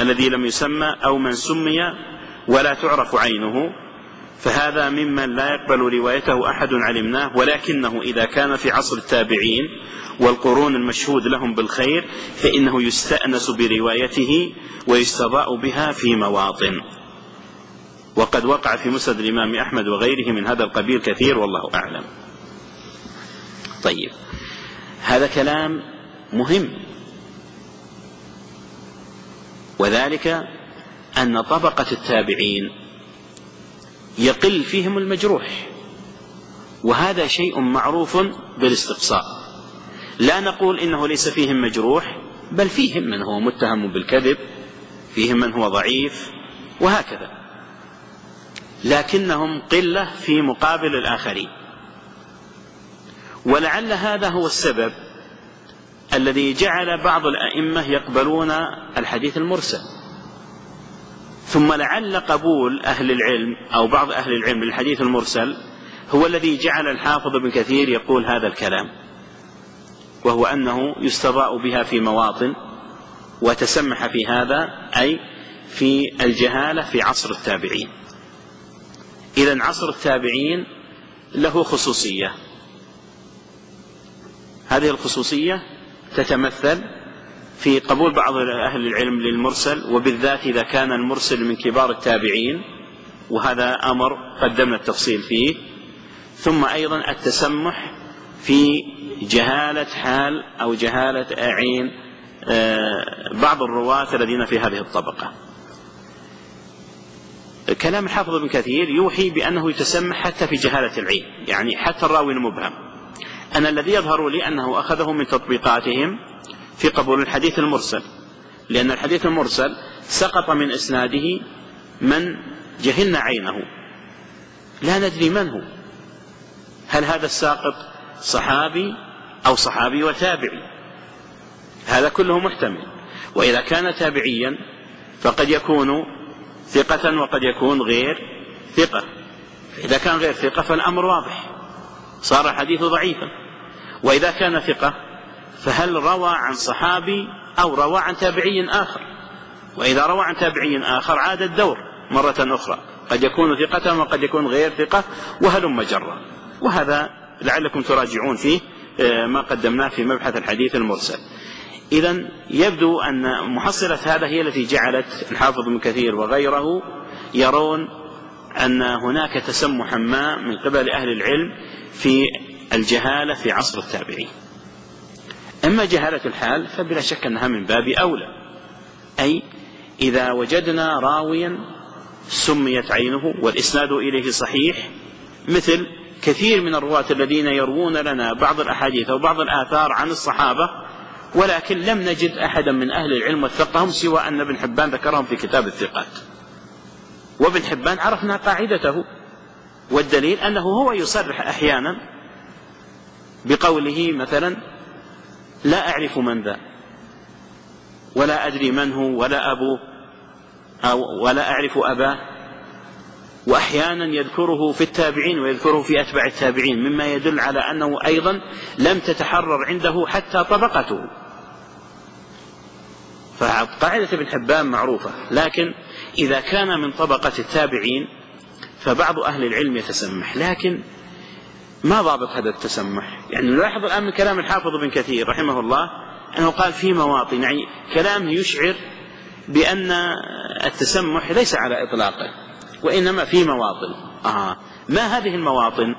الذي لم يسمى أو من سمي ولا تعرف عينه فهذا ممن لا يقبل روايته أحد علمناه ولكنه إذا كان في عصر التابعين والقرون المشهود لهم بالخير فإنه يستأنس بروايته ويستضاء بها في مواطن. وقد وقع في مسند الإمام أحمد وغيره من هذا القبيل كثير والله أعلم. طيب هذا كلام مهم. وذلك أن طبقة التابعين يقل فيهم المجروح. وهذا شيء معروف بالاستقصاء لا نقول إنه ليس فيهم مجروح بل فيهم من هو متهم بالكذب فيهم من هو ضعيف وهكذا. لكنهم قلة في مقابل الآخرين. ولعل هذا هو السبب الذي جعل بعض الأئمة يقبلون الحديث المرسل. ثم لعل قبول أهل العلم أو بعض أهل العلم للحديث المرسل هو الذي جعل الحافظ ابن كثير يقول هذا الكلام وهو أنه يستضاء بها في مواطن وتسمح في هذا أي في الجهالة في عصر التابعين. إذا عصر التابعين له خصوصية. هذه الخصوصية تتمثل في قبول بعض أهل العلم للمرسل وبالذات إذا كان المرسل من كبار التابعين وهذا أمر قدمنا التفصيل فيه. ثم أيضا التسمح في جهالة حال أو جهالة عين آه، بعض الرواة الذين في هذه الطبقة. كلام الحافظ ابن كثير يوحي بأنه يتسمح حتى في جهالة العين يعني حتى الراوي المبهم. أنا الذي يظهر لي أنه أخذه من تطبيقاتهم في قبول الحديث المرسل. لأن الحديث المرسل سقط من إسناده من جهلنا عينه. لا ندري من هو. هل هذا الساقط صحابي أو صحابي وتابعي؟ هذا كله محتمل. وإذا كان تابعيا فقد يكون ثقة وقد يكون غير ثقة. إذا كان غير ثقة فالأمر واضح. صار الحديث ضعيفا. وإذا كان ثقة فهل روى عن صحابي أو روى عن تابعي آخر؟ وإذا روى عن تابعي آخر عاد الدور مرة أخرى. قد يكون ثقة وقد يكون غير ثقة وهلم جرا وهذا لعلكم تراجعون فيه آه، ما قدمناه في مبحث الحديث المرسل. إذا يبدو أن محصلة هذا هي التي جعلت الحافظ ابن كثير وغيره يرون أن هناك تسمحا ما من قبل أهل العلم في الجهالة في عصر التابعين. أما جهالة الحال فبلا شك أنها من باب أولى. أي إذا وجدنا راويا سميت عينه والإسناد إليه صحيح مثل كثير من الرواة الذين يروون لنا بعض الأحاديث أو بعض الآثار عن الصحابة ولكن لم نجد أحدا من أهل العلم وثقهم سوى أن ابن حبان ذكرهم في كتاب الثقات. وابن حبان عرفنا قاعدته والدليل أنه هو يصرح أحيانا بقوله مثلا لا أعرف من ذا. ولا أدري من هو ولا أبوه أو ولا أعرف أباه. وأحيانا يذكره في التابعين ويذكره في أتباع التابعين مما يدل على أنه أيضا لم تتحرر عنده حتى طبقته. فقاعدة ابن حبان معروفة لكن إذا كان من طبقة التابعين فبعض أهل العلم يتسمح. لكن ما ضابط هذا التسمح. يعني نلاحظ الآن من كلام الحافظ ابن كثير رحمه الله أنه قال في مواطن يعني كلامه يشعر بأن التسمح ليس على إطلاقه وإنما في مواطن. آه. ما هذه المواطن؟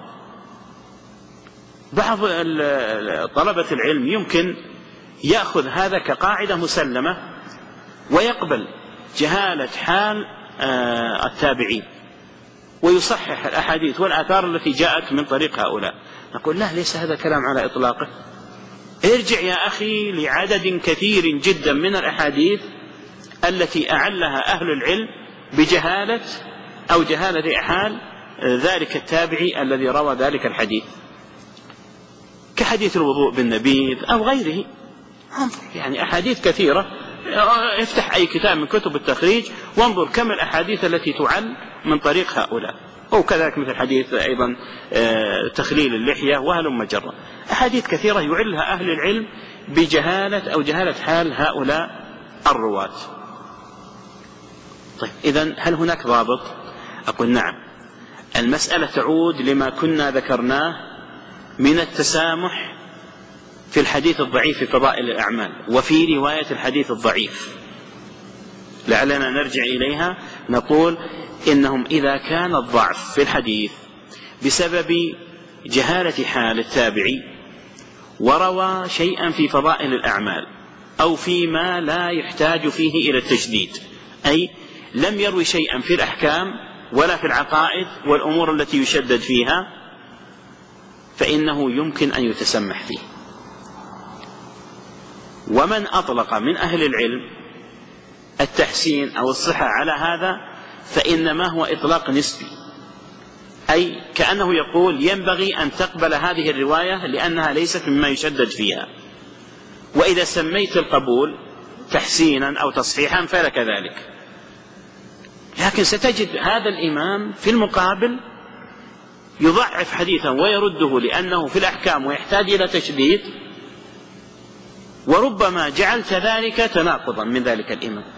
بعض طلبة العلم يمكن يأخذ هذا كقاعدة مسلمة ويقبل جهالة حال آه، التابعين. ويصحح الأحاديث والآثار التي جاءت من طريق هؤلاء. نقول لا ليس هذا كلام على إطلاقه. ارجع يا أخي لعدد كثير جدا من الأحاديث التي أعلها أهل العلم بجهالة أو جهالة حال ذلك التابعي الذي روى ذلك الحديث. كحديث الوضوء بالنبيذ أو غيره. انظر يعني أحاديث كثيرة. افتح أي كتاب من كتب التخريج وانظر كم الأحاديث التي تعل من طريق هؤلاء. وكذلك مثل حديث أيضا آه، تخليل اللحية وهلم جرا أحاديث كثيرة يعلها أهل العلم بجهالة أو جهالة حال هؤلاء الرواة. طيب إذا هل هناك ضابط؟ أقول نعم. المسألة تعود لما كنا ذكرناه من التسامح في الحديث الضعيف في فضائل الأعمال وفي رواية الحديث الضعيف. لعلنا نرجع إليها نقول إنهم إذا كان الضعف في الحديث بسبب جهالة حال التابعي وروى شيئا في فضائل الأعمال أو فيما لا يحتاج فيه إلى التشديد أي لم يروي شيئا في الأحكام ولا في العقائد والأمور التي يشدد فيها فإنه يمكن أن يتسمح فيه. ومن أطلق من أهل العلم التحسين أو الصحة على هذا فإنما هو إطلاق نسبي. أي كأنه يقول ينبغي أن تقبل هذه الرواية لأنها ليست مما يشدد فيها. وإذا سميت القبول تحسينا أو تصحيحا فلك ذلك لكن ستجد هذا الإمام في المقابل يضعف حديثا ويرده لأنه في الأحكام ويحتاج إلى تشديد. وربما جعلت ذلك تناقضا من ذلك الإمام.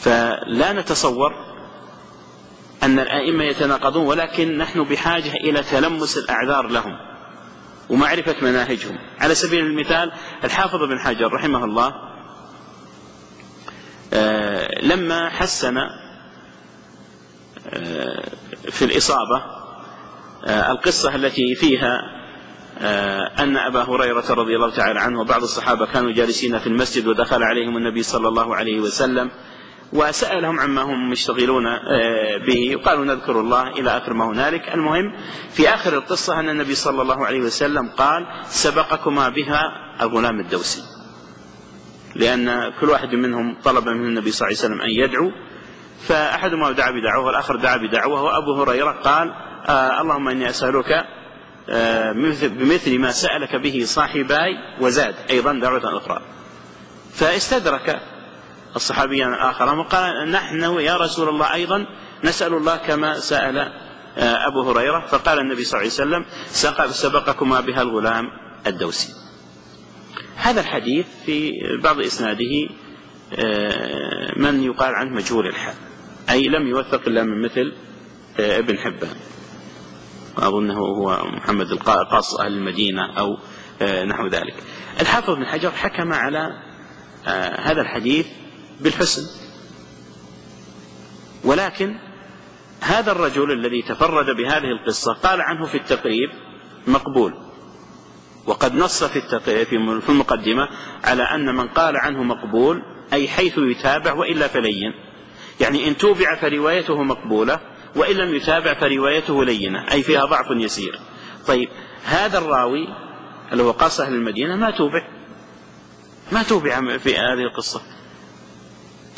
فلا نتصور أن الأئمة يتناقضون ولكن نحن بحاجة إلى تلمس الأعذار لهم ومعرفة مناهجهم. على سبيل المثال الحافظ بن حجر رحمه الله آه، لما حسن آه، في الإصابة آه، القصة التي فيها أن أبا هريرة رضي الله تعالى عنه وبعض الصحابة كانوا جالسين في المسجد ودخل عليهم النبي صلى الله عليه وسلم. وسألهم عما هم مشتغلون به. وقالوا نذكر الله إلى آخر ما هنالك. المهم في آخر القصة أن النبي صلى الله عليه وسلم قال سبقكما بها الغلام الدوسي. لأن كل واحد منهم طلب من النبي صلى الله عليه وسلم أن يدعو. فأحدهما دعا بدعوة والآخر دعا بدعوة وأبو هريرة قال آه اللهم إني أسألك آه بمثل ما سألك به صاحباي وزاد أيضا دعوة أخرى فاستدرك الصحابيان الآخران وقال نحن يا رسول الله أيضا نسأل الله كما سأل آه، أبو هريرة. فقال النبي صلى الله عليه وسلم سبقكما بها الغلام الدوسي. هذا الحديث في بعض إسناده آه، من يقال عنه مجهول الحال أي لم يوثق إلا من مثل آه، ابن حبان. أظنه هو محمد القاص أهل المدينة أو نحو ذلك. الحافظ بن حجر حكم على هذا الحديث بالحسن. ولكن هذا الرجل الذي تفرد بهذه القصة قال عنه في التقريب مقبول. وقد نص في في المقدمة على أن من قال عنه مقبول أي حيث يتابع وإلا فلين. يعني إن توبع فروايته مقبولة وإن لم يتابع فروايته لينة أي فيها ضعف يسير. طيب هذا الراوي اللي هو قاص أهل المدينة ما توبع. ما توبع في هذه القصة.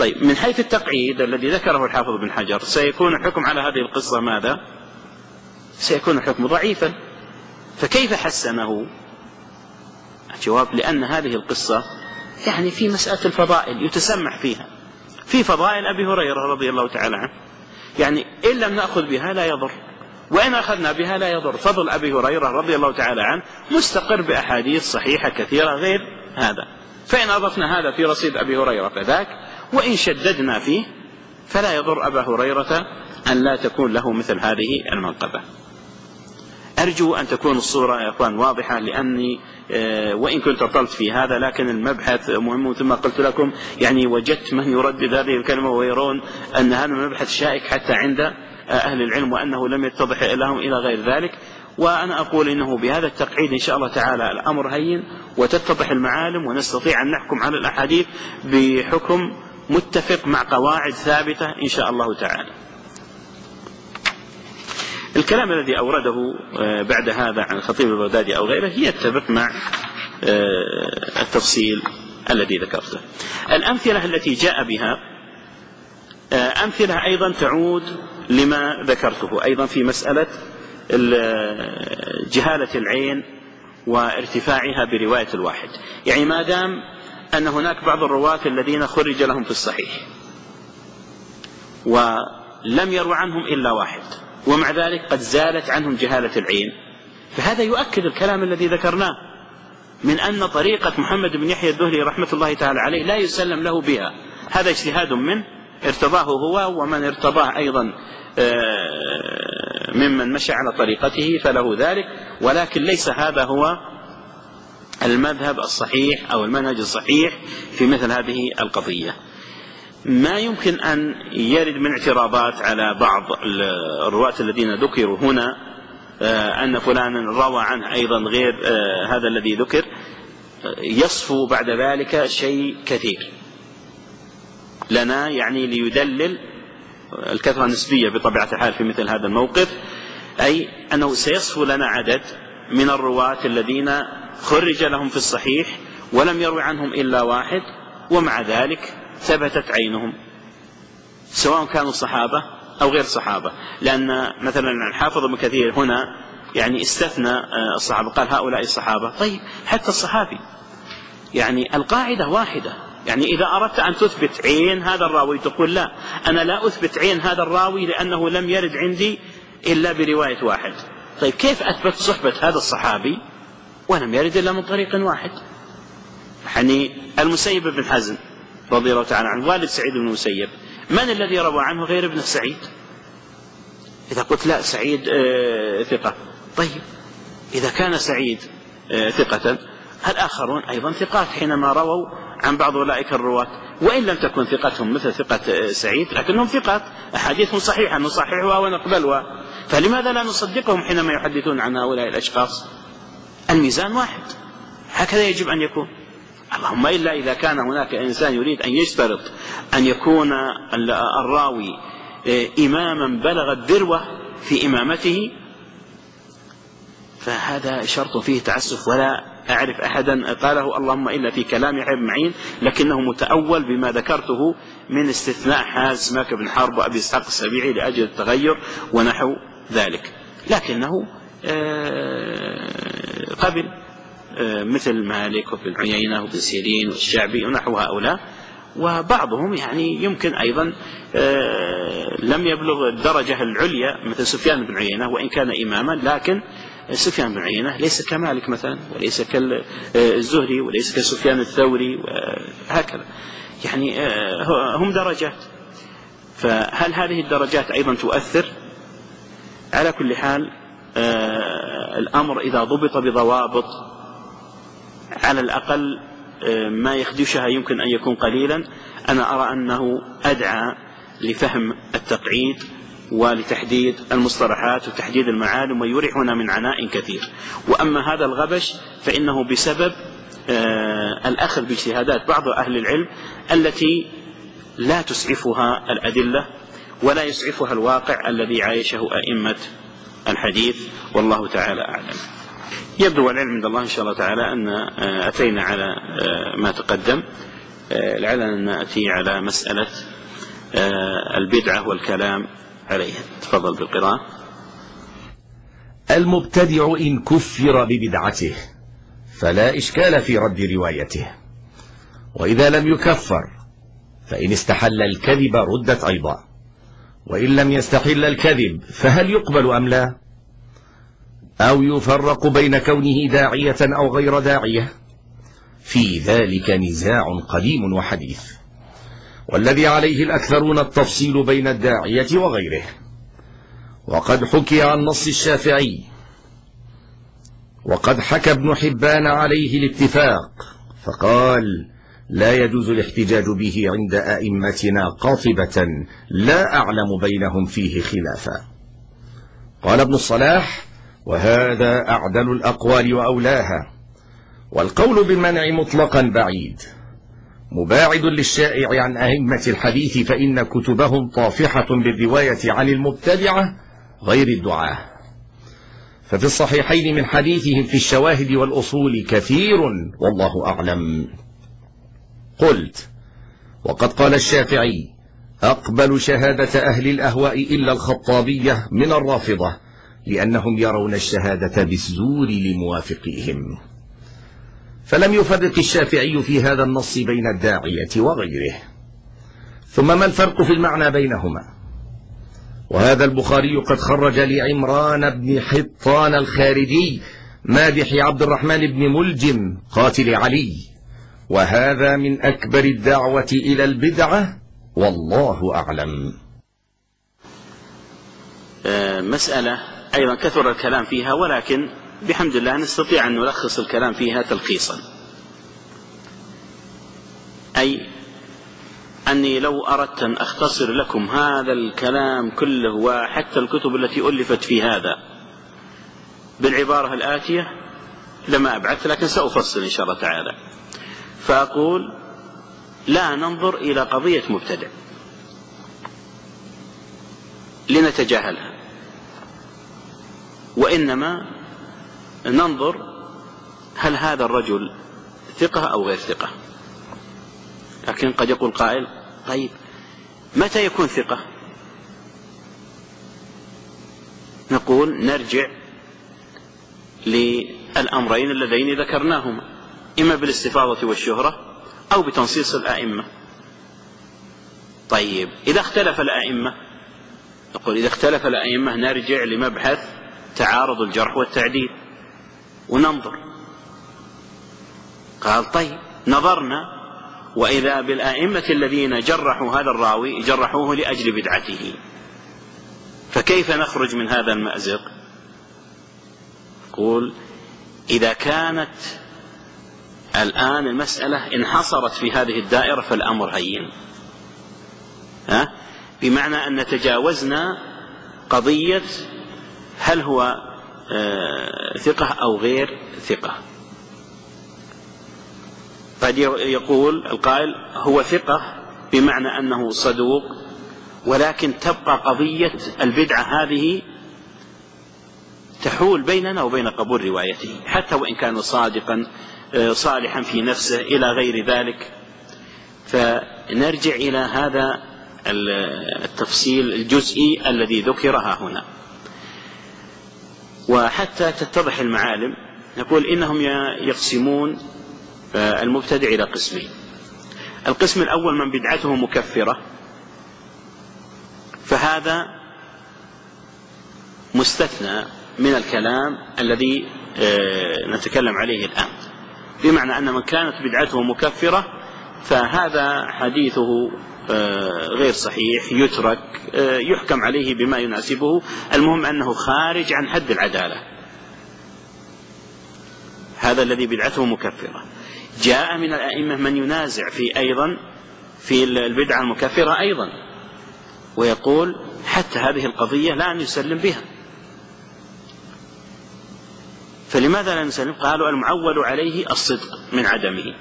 طيب من حيث التقعيد الذي ذكره الحافظ بن حجر سيكون الحكم على هذه القصة ماذا؟ سيكون الحكم ضعيفا. فكيف حسنه؟ الجواب لأن هذه القصة يعني في مسألة الفضائل يتسمح فيها. في فضائل أبي هريرة رضي الله تعالى عنه. يعني إن لم نأخذ بها لا يضر وإن أخذنا بها لا يضر. فضل أبي هريرة رضي الله تعالى عنه مستقر بأحاديث صحيحة كثيرة غير هذا. فإن أضفنا هذا في رصيد أبي هريرة فذاك وإن شددنا فيه فلا يضر أبا هريرة أن لا تكون له مثل هذه المنقبة. أرجو أن تكون الصورة يا أخوان واضحة لأني آه، وإن كنت أطلت في هذا لكن المبحث مهم ثم قلت لكم يعني وجدت من يردد هذه الكلمة ويرون أن هذا المبحث شائك حتى عند آه، أهل العلم وأنه لم يتضح لهم إلى غير ذلك. وأنا أقول إنه بهذا التقعيد إن شاء الله تعالى الأمر هين وتتضح المعالم ونستطيع أن نحكم على الأحاديث بحكم متفق مع قواعد ثابتة إن شاء الله تعالى. الكلام الذي أورده آه، بعد هذا عن الخطيب البغدادي أو غيره يتفق مع آه، التفصيل الذي ذكرته. الأمثلة التي جاء بها آه، أمثلة أيضا تعود لما ذكرته أيضا في مسألة جهالة العين وارتفاعها برواية الواحد. يعني ما دام أن هناك بعض الرواة الذين خرج لهم في الصحيح ولم يرو عنهم إلا واحد ومع ذلك قد زالت عنهم جهالة العين. فهذا يؤكد الكلام الذي ذكرناه من أن طريقة محمد بن يحيى الذهلي رحمة الله تعالى عليه لا يسلم له بها. هذا اجتهاد منه ارتضاه هو ومن ارتضاه أيضا آه، ممن مشى على طريقته فله ذلك. ولكن ليس هذا هو المذهب الصحيح أو المنهج الصحيح في مثل هذه القضية. ما يمكن أن يرد من اعتراضات على بعض الرواة الذين ذكروا هنا آه، أن فلانا روى عنه أيضا غير آه، هذا الذي ذكر. يصفو بعد ذلك شيء كثير. لنا يعني ليدلل الكثرة النسبية بطبيعة الحال في مثل هذا الموقف أي أنه سيصفو لنا عدد من الرواة الذين خرج لهم في الصحيح ولم يروي عنهم إلا واحد ومع ذلك ثبتت عينهم سواء كانوا صحابة أو غير صحابة. لأن مثلا الحافظ ابن كثير هنا يعني استثنى آه، الصحابة قال هؤلاء الصحابة طيب حتى الصحابي. يعني القاعدة واحدة. يعني إذا أردت أن تثبت عين هذا الراوي تقول لا. أنا لا أثبت عين هذا الراوي لأنه لم يرد عندي إلا برواية واحد. طيب كيف أثبت صحبة هذا الصحابي؟ ولم يرد إلا من طريق واحد. يعني المسيب بن حزم رضي الله تعالى عنه والد سعيد بن المسيب. من الذي روى عنه غير ابن سعيد؟ إذا قلت لا سعيد آه ثقة. طيب إذا كان سعيد آه، ثقة الآخرون أيضا ثقات حينما رووا عن بعض أولئك الرواة. وإن لم تكن ثقتهم مثل ثقة آه، سعيد لكنهم ثقات. أحاديثهم صحيحة نصححها ونقبلها. فلماذا لا نصدقهم حينما يحدثون عن هؤلاء الأشخاص؟ الميزان واحد. هكذا يجب أن يكون. اللهم إلا إذا كان هناك إنسان يريد أن يشترط أن يكون الراوي آه، إماما بلغ الذروة في إمامته فهذا شرط فيه تعسف. ولا أعرف أحدا قاله اللهم إلا في كلام يحيى بن معين لكنه متأول بما ذكرته من استثناء حاز ماك بن حرب وأبي إسحاق السبيعي لأجل التغير ونحو ذلك. لكنه آه، قبل آه، مثل مالك وابن عيينة وابن سيرين والشعبي ونحو هؤلاء وبعضهم يعني يمكن أيضا آه، لم يبلغ الدرجة العليا مثل سفيان بن عيينة وإن كان إماما لكن سفيان بن عيينة ليس كمالك مثلا وليس كالزهري وليس كسفيان الثوري وهكذا. يعني هم درجات. فهل هذه الدرجات أيضا تؤثر؟ على كل حال آه، الأمر إذا ضبط بضوابط على الأقل آه، ما يخدشها يمكن أن يكون قليلا. أنا أرى أنه أدعى لفهم التقعيد ولتحديد المصطلحات وتحديد المعالم ويريحنا من عناء كثير. وأما هذا الغبش فإنه بسبب آه، الأخذ باجتهادات بعض أهل العلم التي لا تسعفها الأدلة ولا يسعفها الواقع الذي عايشه أئمة الحديث والله تعالى أعلم. يبدو والعلم عند الله إن شاء الله تعالى أن آه، أتينا على آه، ما تقدم آه، لعلنا نأتي على مسألة البدعة والكلام عليها. تفضل بالقراءة. المبتدع إن كفر ببدعته فلا إشكال في رد روايته وإذا لم يكفر فإن استحل الكذب ردت أيضا. وإن لم يستحل الكذب فهل يقبل أم لا؟ أو يفرق بين كونه داعية أو غير داعية؟ في ذلك نزاع قديم وحديث. والذي عليه الأكثرون التفصيل بين الداعية وغيره. وقد حكي عن نص الشافعي. وقد حكى ابن حبان عليه الاتفاق. فقال لا يجوز الاحتجاج به عند أئمتنا قاطبة لا أعلم بينهم فيه خلافا. قال ابن الصلاح وهذا أعدل الأقوال وأولاها والقول بالمنع مطلقا بعيد. مباعد للشائع عن أئمة الحديث فإن كتبهم طافحة بالرواية عن المبتدعة غير الدعاة. ففي الصحيحين من حديثهم في الشواهد والأصول كثير والله أعلم. قلت وقد قال الشافعي أقبل شهادة أهل الأهواء إلا الخطابية من الرافضة لأنهم يرون الشهادة بالزور لموافقيهم. فلم يفرق الشافعي في هذا النص بين الداعية وغيره. ثم ما الفرق في المعنى بينهما؟ وهذا البخاري قد خرج لعمران بن حطان الخارجي مادح عبد الرحمن بن ملجم قاتل علي. وهذا من أكبر الدعوة إلى البدعة والله أعلم. آه، مسألة أيضا كثر الكلام فيها ولكن بحمد الله نستطيع أن نلخص الكلام فيها تلخيصا. أي أني لو أردت أن أختصر لكم هذا الكلام كله وحتى الكتب التي ألفت في هذا بالعبارة الآتية لما أبعث لكن سأفصل إن شاء الله تعالى. فأقول لا ننظر إلى قضية مبتدع لنتجاهلها وإنما ننظر هل هذا الرجل ثقة أو غير ثقة. لكن قد يقول قائل طيب متى يكون ثقة؟ نقول نرجع للأمرين اللذين ذكرناهما. إما بالاستفاضة والشهرة أو بتنصيص الآئمة. طيب إذا اختلف الآئمة نقول إذا اختلف الأئمة نرجع لمبحث تعارض الجرح والتعديل وننظر. قال طيب نظرنا وإذا بالآئمة الذين جرحوا هذا الراوي جرحوه لأجل بدعته. فكيف نخرج من هذا المأزق؟ قول إذا كانت الآن المسألة انحصرت في هذه الدائرة فالأمر هين ها؟ بمعنى أن تجاوزنا قضية هل هو آه، ثقة أو غير ثقة قد يقول القائل هو ثقة بمعنى أنه صدوق ولكن تبقى قضية البدعة هذه تحول بيننا وبين قبول روايته حتى وإن كان صادقا صالحا في نفسه إلى غير ذلك. فنرجع إلى هذا التفصيل الجزئي الذي ذكرها هنا. وحتى تتضح المعالم نقول إنهم يقسمون آه، المبتدع إلى قسمين. القسم الأول من بدعته مكفرة فهذا مستثنى من الكلام الذي آه، نتكلم عليه الآن. بمعنى أن من كانت بدعته مكفرة فهذا حديثه آه، غير صحيح يترك آه، يحكم عليه بما يناسبه. المهم أنه خارج عن حد العدالة. هذا الذي بدعته مكفرة. جاء من الأئمة من ينازع في أيضا في البدعة المكفرة أيضا ويقول حتى هذه القضية لا نسلم بها. فلماذا لا نسلم؟ قالوا المعول عليه الصدق من عدمه.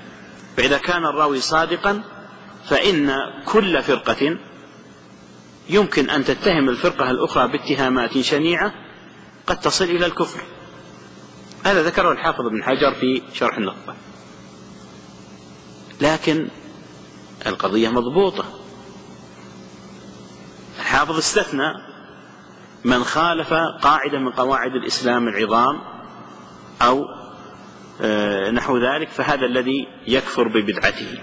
فإذا كان الراوي صادقا فإن كل فرقة يمكن أن تتهم الفرقة الأخرى باتهامات شنيعة قد تصل إلى الكفر. هذا ذكره الحافظ ابن حجر في شرح النخبة لكن القضية مضبوطة. الحافظ استثنى من خالف قاعدة من قواعد الإسلام العظام أو آه، نحو ذلك فهذا الذي يكفر ببدعته.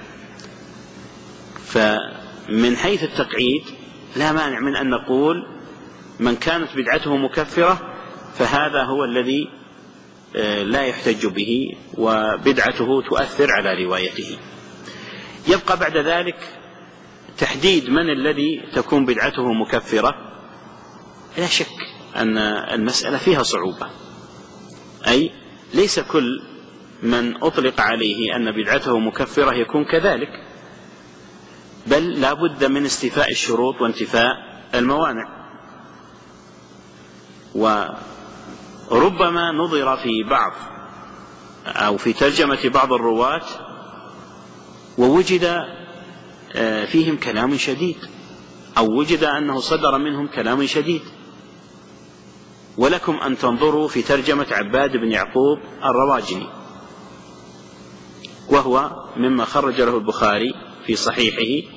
فمن حيث التقعيد لا مانع من أن نقول من كانت بدعته مكفرة فهذا هو الذي آه، لا يحتج به وبدعته تؤثر على روايته. يبقى بعد ذلك تحديد من الذي تكون بدعته مكفرة. لا شك أن المسألة فيها صعوبة. أي ليس كل من أطلق عليه أن بدعته مكفرة يكون كذلك بل لا بد من استيفاء الشروط وانتفاء الموانع. وربما نظر في بعض أو في ترجمة بعض الرواة ووجد آه، فيهم كلام شديد أو وجد أنه صدر منهم كلام شديد. ولكم أن تنظروا في ترجمة عباد بن يعقوب الرواجني وهو مما خرج له البخاري في صحيحه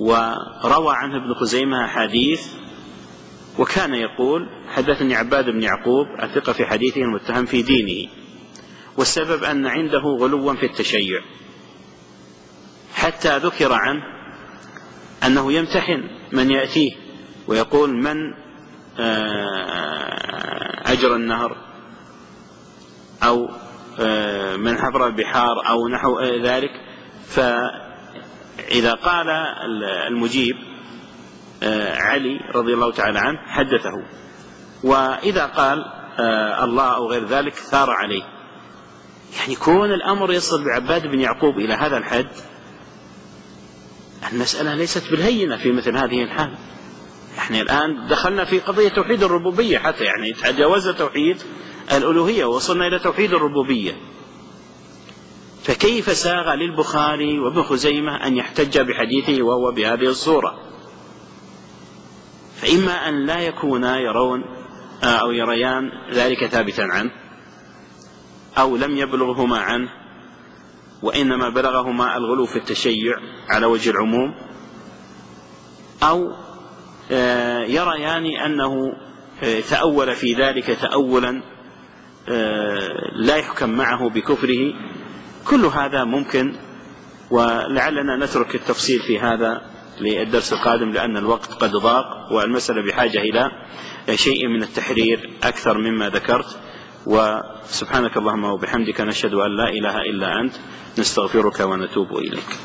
وروى عنه ابن خزيمة حديث وكان يقول حدثني عباد بن يعقوب أثق في حديثه المتهم في دينه والسبب أن عنده غلوا في التشيع حتى ذكر عنه أنه يمتحن من يأتيه ويقول من أجر النهر أو آه، من حفر البحار أو نحو ذلك فإذا قال المجيب آه، علي رضي الله تعالى عنه حدثه وإذا قال الله أو غير ذلك ثار عليه. يعني كون الأمر يصل بعباد بن يعقوب إلى هذا الحد المسألة ليست بالهينة في مثل هذه الحال. إحنا الآن دخلنا في قضية توحيد الربوبية حتى يعني تجاوزنا توحيد الألوهية ووصلنا إلى توحيد الربوبية. فكيف ساغ للبخاري وابن خزيمة أن يحتج بحديثه وهو بهذه الصورة؟ فإما أن لا يكونا يرون أو يريان ذلك ثابتا عنه أو لم يبلغهما عنه وإنما بلغهما الغلو في التشيع على وجه العموم أو آه، يريان أنه آه، تأول في ذلك تأولا آه، لا يحكم معه بكفره. كل هذا ممكن ولعلنا نترك التفصيل في هذا للدرس القادم لأن الوقت قد ضاق والمسألة بحاجة إلى شيء من التحرير أكثر مما ذكرت. وسبحانك اللهم وبحمدك نشهد أن لا إله إلا أنت نستغفرك ونتوب إليك.